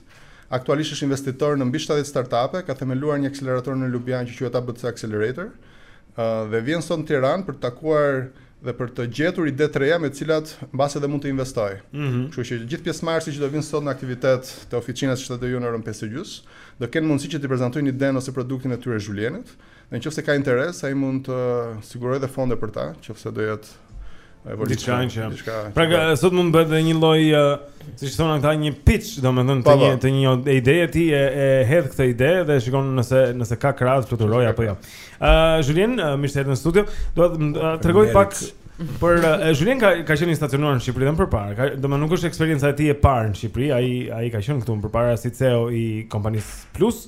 Aktualisht është investitor në mbi shtatëdhjetë startup-e, ka themeluar një akselerator në Lubjanë që quhet ABC Accelerator, dhe vjen sot në Tiranë për të takuar dhe për të gjetur ide të reja me të cilat mbase edhe mund të investojë. Mhm. Kështu që gjithë pjesëmarrësit që do vinë sot në aktivitet te Oficina, këtu në orën pesë e gjys, do kenë mundësi që të prezantojnë idenë ose produktin e tyre Julienit, Në qoftë se ka interes, ai mund të sigurojë dhe fonde për ta, nëse do jetë diçka që diçka. Pra ka, sot mund të bëhet edhe një lloj, uh, siç thonë ata, një pitch, domethënë të një të një ide e ti e, e hedh këtë ide dhe shikon nëse nëse ka krahë të fluturojë apo jo. Ë uh, Julien, uh, mirë se erdhe në studio. Do të tregoj pak për uh, Julien ka ka qenë stacionuar në Shqipëri edhe më parë. Ka, domethënë nuk është eksperienca e tij e parë në Shqipëri, ai ai ka qenë këtu më parë si CEO i kompanisë Plus.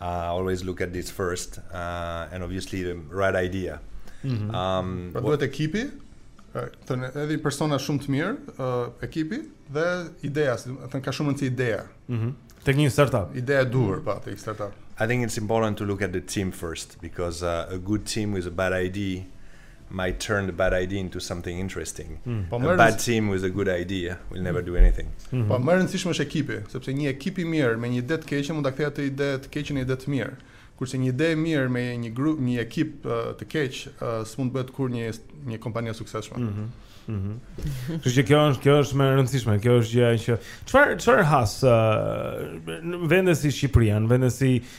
Uh, always look at this first uh, and obviously the right idea. Mm -hmm. um, pra duhet ekipi, të në, edhe persona shumë të mirë, uh, ekipi dhe ideja, domethënë ka shumë rëndësi ideja. Mhm. Mm Tek një startup. Ideja e duhur, pa, tek startup. I think it's important to look at the team first because uh, a good team with a bad idea might turn the bad idea into something interesting. Mm. But a bad team with a good idea will never do anything. Mm -hmm. Pra më e rëndësishme është ekipi, sepse një ekip i mirë me një ide të keqe mund ta kthejë atë ide të keqe në ide të mirë. Kurse një ide e mirë me një grup, një ekip të keq, s'mund të bëhet kurrë një një kompani e suksesshme. Mm -hmm. Mm -hmm. Kështu që kjo është kjo është më e rëndësishme, kjo është gjëja që çfarë çfarë has uh, në vende si Shqipëria, në vende si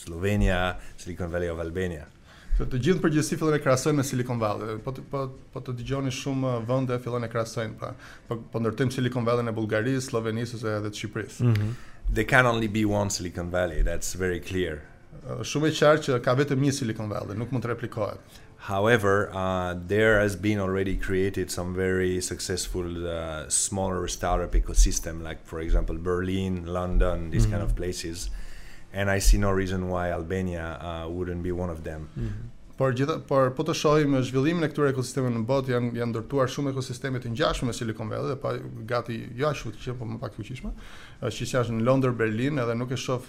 Sllovenia, Silicon Valley of Albania. Të, të gjithë përgjithësisht fillojnë e krahasojnë me Silicon Valley. Po të, po, do të dëgjoni shumë uh, vende fillojnë e krahasojnë, pra po, po ndërtojmë Silicon Valley-n e Bullgarisë, Sllovenisë ose edhe të Shqipërisë. Mm -hmm. There can only be one Silicon Valley, that's very clear. Uh, shumë e qartë që ka vetëm një Silicon Valley, nuk mund të replikohet. However, there has been already created some very successful smaller startup ecosystem like for example Berlin, London, these kind of places and I see no reason why Albania wouldn't be one of them. Por gjithë por po të shohim zhvillimin e këtyre ekosistemeve në botë, janë janë ndërtuar shumë ekosisteme të ngjashme me Silicon Valley dhe patjetër jo aq fuqishëm, por më pak fuqishme, që janë në Londër, Berlin, edhe nuk e shoh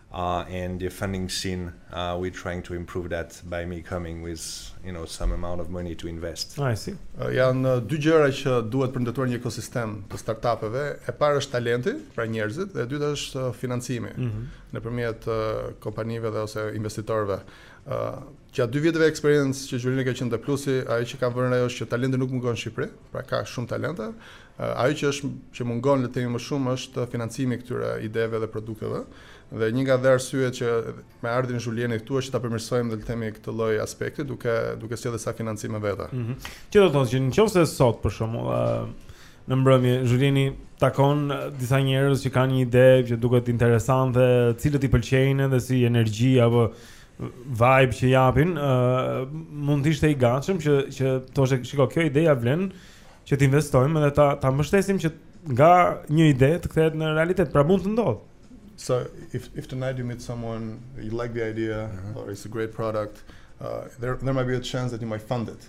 and the funding scene we're trying to improve that by me coming with you know some amount of money to invest I see janë uh, dy gjëra që duhet për ndërtuar një ekosistem të startupeve e para është talenti pra njerëzit dhe e dyta është uh, financimi mm -hmm. nëpërmjet uh, kompanive dhe ose investitorëve uh, gjatë dy viteve eksperiencë që Julieni ka qenë te plusi ajo që ka vënë re ajo është që talenti nuk mungon në Shqipëri Pra ka shumë talente. Ajo që është që mungon le të themi më shumë është financimi i këtyre ideve dhe produkteve. Dhe një nga dhe arsyet që me ardhjen e Julienit këtu është që ta përmirësojmë dhe le të themi këtë lloj aspekti duke duke sjellë disa financime vetë. Mm -hmm. Që do të thotë që nëse sot për shembull në mbrëmje Julieni takon disa njerëz që kanë një ide që duket interesante, cilët i pëlqejnë edhe si energji apo vibe që japin, ë uh, mund të ishte i gatshëm që të thoshte, shiko, kjo ide ia vlen që të investojmë dhe ta ta mbështesim që nga një ide të kthehet në realitet, pra mund të ndodhë. So if if tonight you meet someone you like the idea uh mhm. -huh. or it's a great product, uh, there there might be a chance that you might fund it.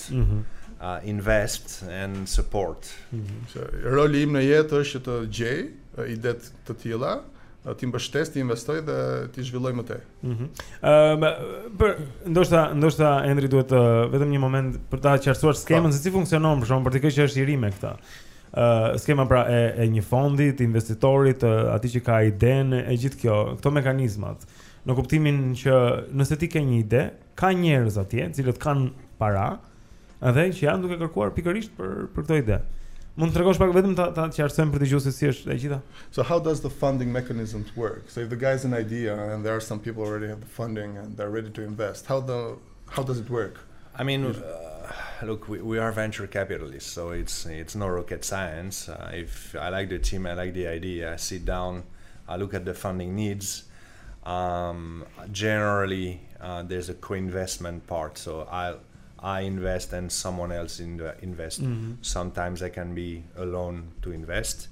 Invest. Mm -hmm. uh, invest and support. Mm -hmm. Roli im në jetë është që të gjej uh, ide të tilla, uh, t'i mbështes, t'i investoj dhe t'i zhvilloj më tej. Ëm, mm -hmm. uh, për ndoshta ndoshta Endri duhet të uh, vetëm një moment për ta qartësuar skemën po. se si funksionon për dikë që është i ri me këtë. Ë uh, skema pra e, e një fondit, investitorit, uh, atij që ka idenë e gjithë kjo, këto mekanizmat në kuptimin që nëse ti ke një ide, ka njerëz atje, të cilët kanë para, edhe që janë duke kërkuar pikërisht për për këtë ide. Mund të tregosh pak vetëm ta ta qartësojmë për dëgjuesit si është e gjitha. So how does the funding mechanism work? So if the guy has an idea and there are some people already have the funding and they're ready to invest, how the how does it work? I mean, uh, look, we, we are venture capitalists, so it's it's no rocket science. Uh, if I like the team, I like the idea, I sit down, I look at the funding needs, Um generally uh, there's a co-investment part so I'll I invest and someone else in invest. Mm-hmm. Sometimes I can be alone to invest.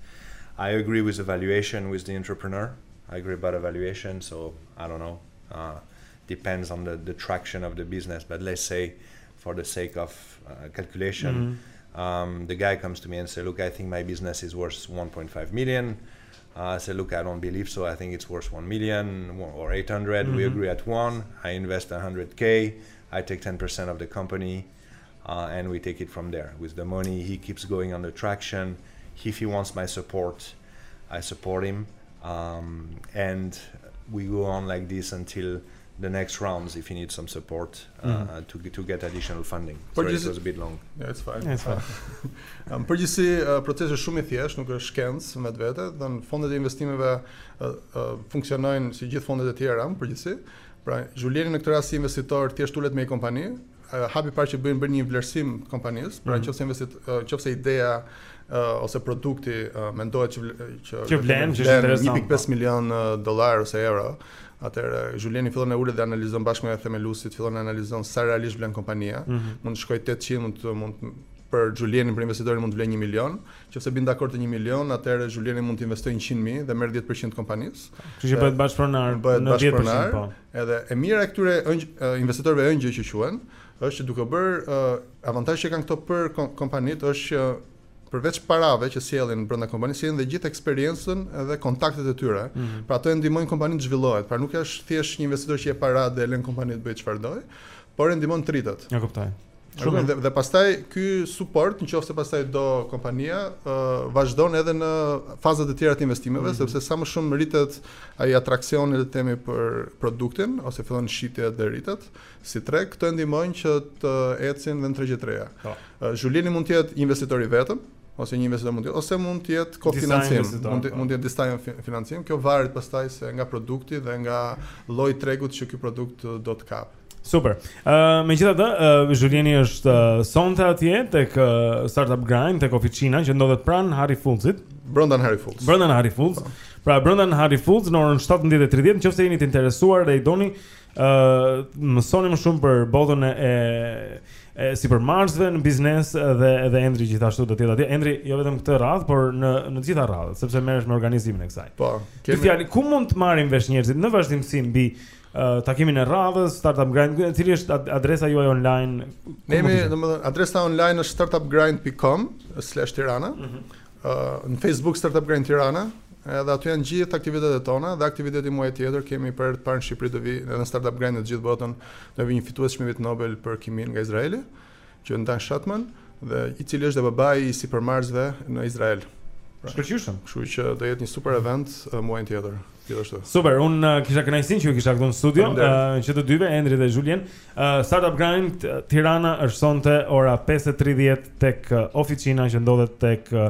I agree with the valuation with the entrepreneur. I agree about evaluation. So I don't know. Uh, depends on the, the traction of the business. But let's say, for the sake of uh, calculation, mm-hmm. um, the guy comes to me and say, "Look, I think my business is worth 1.5 million. Uh, I say, "Look, I don't believe so. I think it's worth 1 million or 800. Mm-hmm. We agree at one. I invest 100k. I take 10% of the company uh and we take it from there with the money he keeps going on the traction if he wants my support I support him um and we go on like this until the next rounds if he needs some support uh, mm -hmm. to to get additional funding. Sorry, it was a bit long. Yeah, it's fine. Yeah, it's fine. um, në përgjithësi uh, procesi është shumë i thjeshtë, nuk është shkencë më vete, dhe në fondet e investimeve uh, uh, funksionojnë si gjithë fondet e tjera, në përgjithësi. Pra, Julieni në këtë rast si investitor thjesht ulet me një kompani, Hapi i parë që bëjmë, bëjmë një vlerësim të kompanisë, pra mm. nëse investit, nëse ideja ose produkti mendohet që që që vlen, që është 1.5 po. milion dollar ose euro, atëherë Julieni fillon e ulet dhe analizon bashkë me themelusit, fillon e analizon sa realisht vlen kompania, mm -hmm. mund të shkojë 800, mund të mund për Julienin për investitorin mund të vlen 1 milion, nëse bin dakord te 1 milion, atëherë Julieni mund të investojë 100 mijë dhe merr 10% të kompanisë. Kështu që bëhet bashkëpronar në 10% po. Edhe e mira e këtyre ëngjë, investitorëve ëngjëj që quhen, është që duke u bërë avantazh që kanë këto për kompanitë është që përveç parave që sjellin brenda kompanisë, sjellin dhe gjithë eksperiencën dhe kontaktet e tyre. Mm -hmm. Pra ato e ndihmojnë kompaninë të zhvillohet. Pra nuk është thjesht një investitor që jep paratë dhe e lën kompaninë të bëjë çfarë dojë, por e ndihmon të rritet. E kuptoj. Shumë dhe, dhe pastaj ky suport, nëse pastaj do kompania, uh, vazhdon edhe në fazat e tjera të investimeve, mm -hmm. sepse sa më shumë rritet ai atraksioni le të themi për produktin ose fillon shitja dhe rritet si treg, këto e ndihmojnë që të ecin dhe në tregje të reja. Po. Uh, Julieni mund të jetë investitor i vetëm, ose një investitor mund të ose mund të jetë kofinancim, mund të po. mund të jetë disa financim, kjo varet pastaj se nga produkti dhe nga lloji i tregut që ky produkt do të kapë. Super. Ë, uh, megjithatë, uh, Julieni është uh, sonte atje tek uh, Startup Grind, tek oficina që ndodhet pranë Harry Fultzit. Brenda në Harry Fultz. Brenda në Harry Fultz. Po. Pra brenda në Harry Fultz në orën 17:30, nëse jeni të interesuar dhe doni të uh, mësoni më shumë për botën e e sipërmarrësve në biznes dhe edhe Endri gjithashtu do të jetë atje. Endri jo vetëm këtë radhë, por në në të gjitha radhët, sepse merresh me organizimin e kësaj. Po. Kemi... Ti ku mund të marrin vesh njerëzit në vazhdimësi mbi takimin e radhës Startup Grind, e cili është adresa juaj online? Ne jemi, domethënë, adresa online është startupgrind.com/tirana. Mm -hmm. uh, në Facebook Startup Grind Tirana, edhe aty janë gjithë aktivitetet tona dhe aktiviteti muajin tjetër kemi për herë të parë në Shqipëri të vi edhe në Startup Grind në të gjithë botën, do vi një fitues i çmimit Nobel për kimi nga Izraeli. Që është Dan Shechtman dhe i cili është dhe babai i sipërmarrësve në Izrael. Pra, Shkëlqyshëm. Kështu që do jetë një super event uh, muajin tjetër. Gjithashtu. Super, un uh, kisha kënaqësinë që ju kisha këtu në studio, uh, që të dyve Endri dhe Julien. Uh, Startup Grind uh, Tirana është sonte ora 5:30 tek uh, oficina që ndodhet tek uh,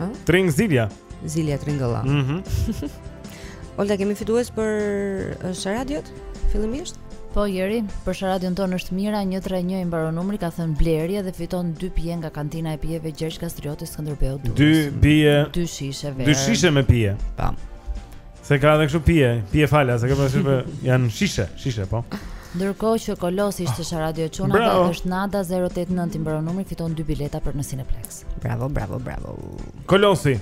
Ë? Tring Zilja. Zilja Tringëlla. Mhm. Mm Olta kemi fitues për uh, sharadiot fillimisht? Po Ieri, për Sharadion tonë është Mira 131 i mbaron numri, ka thënë blerje dhe fiton 2 pije nga kantina e pijeve Gjergj Kastrioti Skënderbeu. Durrës. Dy pije, dy shishe verë. dy shishe me pije. Tam. Se ka edhe kështu pije, pije fala, se ka pasur për janë shishe, shishe po. Ndërkohë që Kolosi ishte Sharadio e çunave, Bravo. është Nada 089 i mbaron numri, fiton 2 bileta për në Cineplex. Bravo, bravo, bravo. Kolosi.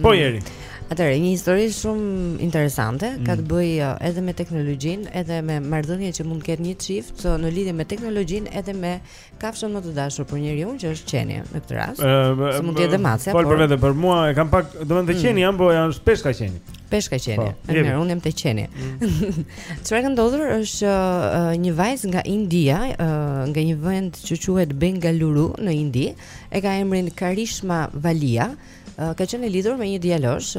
Po mm. jeri. Atëherë, një histori shumë interesante, mm. ka të bëjë jo, edhe me teknologjinë, edhe me marrëdhëniet që mund të ketë një çift so, në lidhje me teknologjinë, edhe me kafshën më të dashur për njeriun që është qeni në këtë rast. Ëm, uh, mund të jetë macja. Po, për vetë për mua e kam pak, domethënë qeni jam, po janë shpesh ka qeni. Shpesh ka qeni. Po, Mirë, unë jam te qeni. Mm. Çfarë ka ndodhur është uh, një vajzë nga India, uh, nga një vend që quhet Bengaluru në Indi. e ka emrin Karishma Valia, ka qenë e lidhur me një djalosh,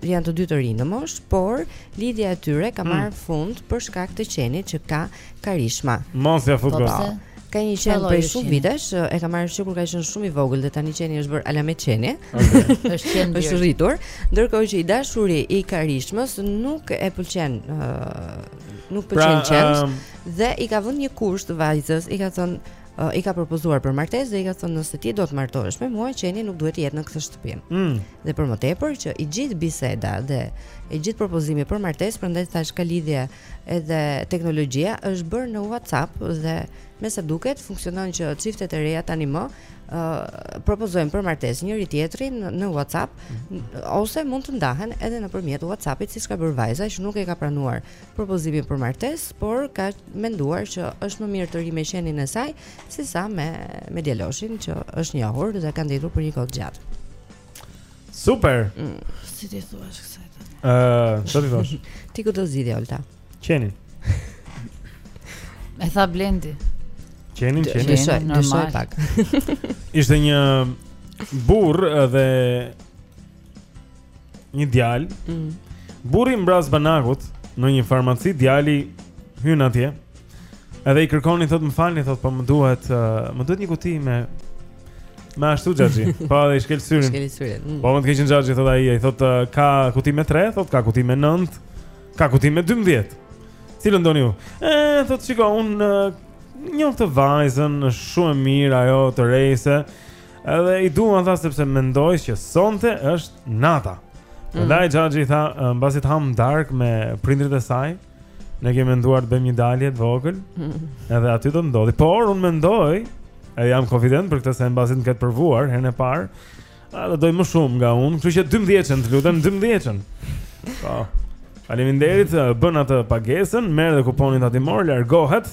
janë të dy të rinj në moshë, por lidhja e tyre ka mm. marrë mm. fund për shkak të qenit që ka Karishma. Mos ja futboll. Po, po. Ka një qen prej shumë vitesh, e ka marrë qëkur ka qenë shumë i vogël dhe tani qeni është bërë alamet qeni. Okay. është qen është rritur, ndërkohë që i dashuri i Karishmës nuk e pëlqen, uh, nuk pëlqen pra, qen um... dhe i ka vënë një kusht vajzës, i ka thënë uh, i ka propozuar për martesë dhe i ka thënë nëse ti do të martohesh me mua, qeni nuk duhet të jetë në këtë shtëpi. Mm. Dhe për më tepër që i gjithë biseda dhe i gjithë propozimi për martesë, prandaj thash ka lidhje edhe teknologjia është bërë në WhatsApp dhe me sa duket funksionon që çiftet e reja tani më uh, propozojnë për martesë njëri tjetrin në WhatsApp mm. ose mund të ndahen edhe nëpërmjet WhatsAppit siç ka bërë vajza që nuk e ka pranuar propozimin për martesë, por ka menduar që është më mirë të rri me qenin e saj se sa me me djaloshin që është njohur dhe ka ndenjur për një kohë të gjatë. Super. Mm. Si ti thua kësaj tani? Ëh, uh, çfarë thua? ti kë do zgjidhje Olta? Qenin. e tha Blendi. Qenin, qenin, qenin, normal. Ishte një burr dhe Një djal mm. Burri mbras banakut Në një farmaci djali Hynë atje Edhe i kërkon i thot më falni thot po më duhet uh, më duhet një kuti me me ashtu xhaxhi. Po edhe i shkel syrin. Shkel syrin. Mm. Po më të keqen xhaxhi thot ai, ai thot uh, ka kuti me 3, thot ka kuti me 9, ka kuti me 12. Cilën doni ju? E thot shiko un uh, njoh këtë vajzën shumë e mirë ajo të rejse. Edhe i dua tha sepse mendoj që sonte është nata. Mm. Ndaj mm. Xhaxhi tha, mbasi të ham dark me prindrit e saj, ne kemi menduar të bëjmë një dalje të vogël. Mm. Edhe aty do të ndodhi. Por un mendoj, edhe jam konfident për këtë se mbasi të ketë provuar herën e parë, ajo do doj më shumë nga un, kështu që 12-ën, të lutem 12-ën. Po. Faleminderit, bën atë pagesën, merr dhe kuponin tatimor, largohet.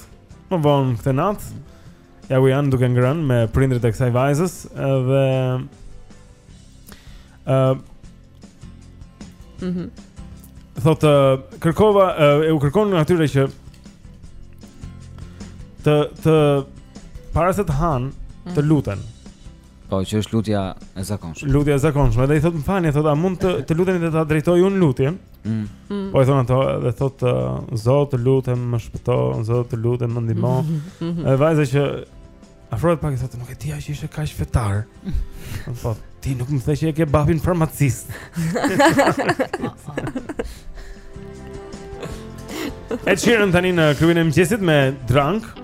Më vonë këtë natë. Ja ku janë duke ngrënë me prindrit e kësaj vajzës edhe uh, Mhm. Mm Thotë uh, kërkova uh, e u kërkon nga atyre që të të para se të han, të mhm. luten. Po, që është lutja e zakonshme. Lutja e zakonshme, dhe i thotë mëfani, thotë, a mund të, të lutemi dhe ta drejtoj unë lutjen? Mm. mm. Po, i thonë ato, dhe thotë, Zot të lutem, më shpëto, Zot të lutem, më ndihmo. Mm -hmm. E vajza që, afrohet pak i thotë, nuk e dija që ishe kaq fetar. po, ti nuk më the që e ke babin farmacist. e qirën tani në klubin e mëngjesit me drunk.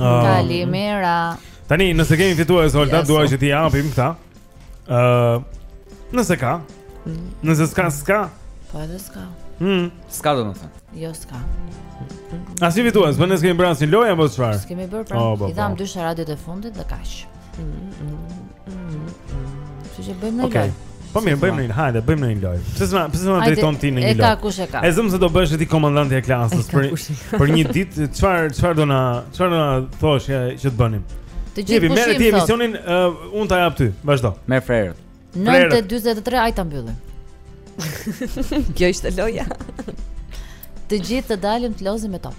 Ah. Kalimera. Tani nëse kemi fitues Olta, dua që t'i japim këta. Ë, nëse ka. Mm. Nëse s'ka, s'ka. Po edhe s'ka. Hm, s'ka domethënë. Jo s'ka. Asnjë fitues? Po ne s'kemi bërë asnjë lojë apo çfarë? S'kemi bërë pra. Oh, I dham dy sharadat e fundit dhe kaq. Mm, mm. Kështu që bëjmë ndonjë lojë. Po mirë, bëjmë një, hajde, bëjmë një lojë. Pse s'ma, pse s'ma drejton ti në një lojë? E ka kush e ka. E zëm se do bëhesh ti komandanti e klasës për për një ditë, çfarë çfarë do na, çfarë do na thoshje që të bënim? Të gjithë pushim. Merr ti emisionin, uh, unë ta jap ty. Vazhdo. Merr frerët. 9:43 hajt ta mbyllim. Kjo ishte loja. Të gjithë të dalim të lozim me top.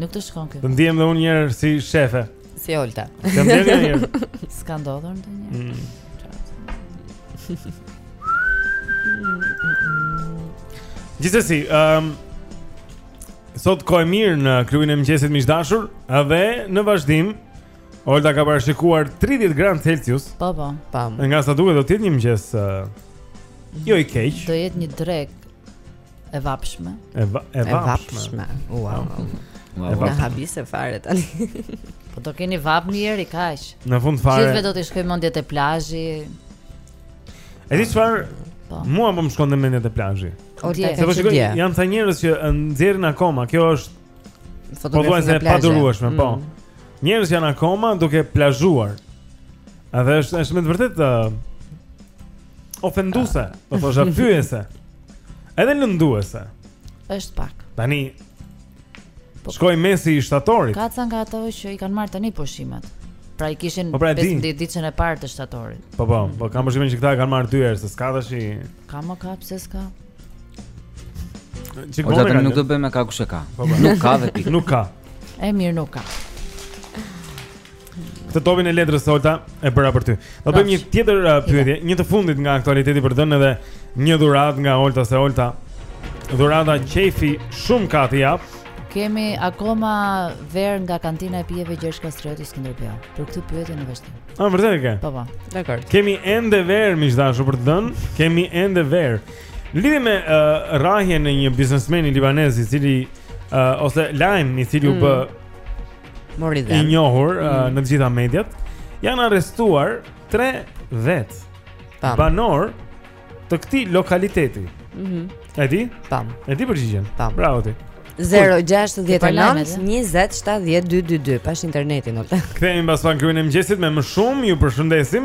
Nuk të shkon kjo. Të ndiem dhe unë një herë si shefe. Si Olta. Të ndiem dhe një herë. S'ka ndodhur ndonjëherë. Mm. Gjithsesi, um, ehm, sot kohë e mirë në klubin e mëngjesit miq të dashur, dhe në vazhdim, Olta ka parashikuar 30 gradë Celsius. Po, po. Pam. Nga sa duket do të jetë një mëngjes, uh, ehm, jo i keq. Do jetë një drekë. E vapshme. E, va e vapshme. Wow. Wow. Na habite fare tani. po do keni vapë një herë kaq. Në fund fare. Gjithëve do t'u shkojë mendja te plazhi. E di çfarë? Po. Mua po më shkon mendja te plazhi. Se po shikoj. Janë ca njerëz që nxjerrin akoma. Kjo është fotografi. Po e padurueshme, po. Mm. Njerëz janë akoma duke plazhuar. Edhe është është me të vërtetë uh, ofenduese, do të thosha fyese. Edhe lënduese. Është pak. Tani po, shkoi mesi i shtatorit. Ka ca nga ato që i kanë marrë tani pushimet. Pra i kishin 15 po pra, ditëshin e parë të shtatorit. Po po, po kam përshtypjen që këta e kanë marrë dy herë, se s'ka tash i Ka, ka pse s'ka. Çik po tani nuk do bëjmë ka kush e ka. Po, po. Nuk ka vetë. Nuk ka. E mirë nuk ka. Këtë topin e letrës Olta e bëra për ty. Do bëjmë një tjetër uh, pyetje, një të fundit nga aktualiteti për të dhënë edhe një dhuratë nga Olta se Olta. Dhurata qejfi shumë ka të japë. Kemi akoma verë nga kantina e pijeve Gjergj Kastrioti Skënderbeu. Për këtë pyetje në vazhdim. Ah, vërtet e ke? Po po. Dakord. Kemi ende verë miq të dashur për të dhënë. Kemi ende verë. Lidhet me uh, rrahjen e një biznesmeni libanez i cili uh, ose lajm i cili mm. u bë Mori dhe. I njohur mm. uh, në të gjitha mediat. Janë arrestuar tre vetë. Tam. Banorë të këtij lokaliteti. Mhm. Mm e di? Tam. E di përgjigjen. Tam. Bravo ti. 0-6-19-27-12-22 Pash internetin, ok? Kthehemi pas pak në klubin e mëngjesit me më shumë Ju përshëndesim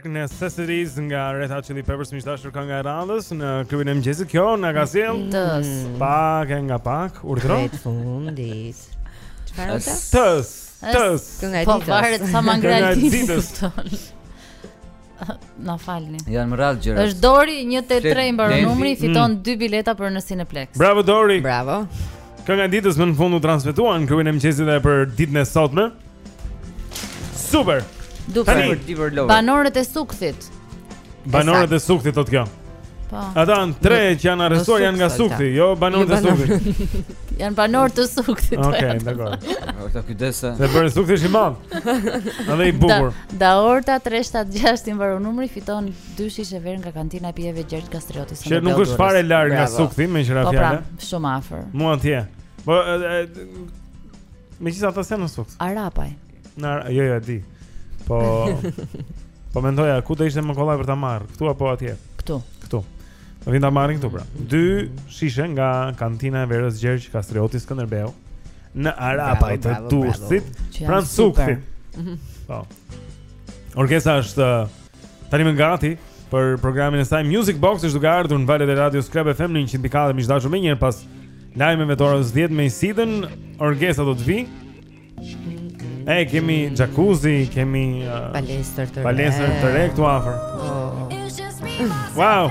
Dark Necessities nga Red Hot Chili Peppers miq të dashur kënga e radhës në klubin e mëngjesit kjo na ka sjellë pak e nga pak urdhëron fundit Çfarë është? Tës. Tës. Po varet sa mangal ti. Na falni. Janë me radhë gjërat. Është Dori 183 i mbaron numri, fiton 2 mm. bileta për në Cineplex. Bravo Dori. Bravo. Kënga e ditës më në fund u transmetua në klubin e mëngjesit edhe për ditën e sotme. Super. Duper, duper love. Banorët e Sukthit. Banorët e Sukthit thotë kjo. Po. Ata janë tre që janë arrestuar janë nga Sukthi, jo banorët e Sukthit. Janë banorë të Sukthit. Okej, dakor. Ata, kujdes. Se bën Sukthi është i madh. Edhe i bukur. Dhe Orta 376 i mbaron numri fiton dy shishe verë nga kantina e pijeve Gjergj Kastrioti. Që nuk është fare larg nga Sukthi, meqë ra fjala. Po pra, shumë afër. Muan ti. Po Megjithatë se në Sukth Arapaj Në ar... Jo, jo, e di Po Po mendoja, ku do ishte më kollaj për ta marrë Këtu apo atje Këtu Këtu Do vijnë ta marrin këtu pra Dy shishe nga kantina e verës Gjergj Kastrioti Skënderbeu Në Arapaj të Durrësit Pranë Sukthit mhm. Po Orgesa është Tanimë gati për programin e saj Music Box është duke ardhur në valët e radios Club FM në 104 miq të dashur menjëherë pas lajmeve të orës 10 me Isidën Orgesa do të vijë. E kemi jacuzzi, kemi uh, palestër të re. Palestër të re këtu afër. Oh. Wow.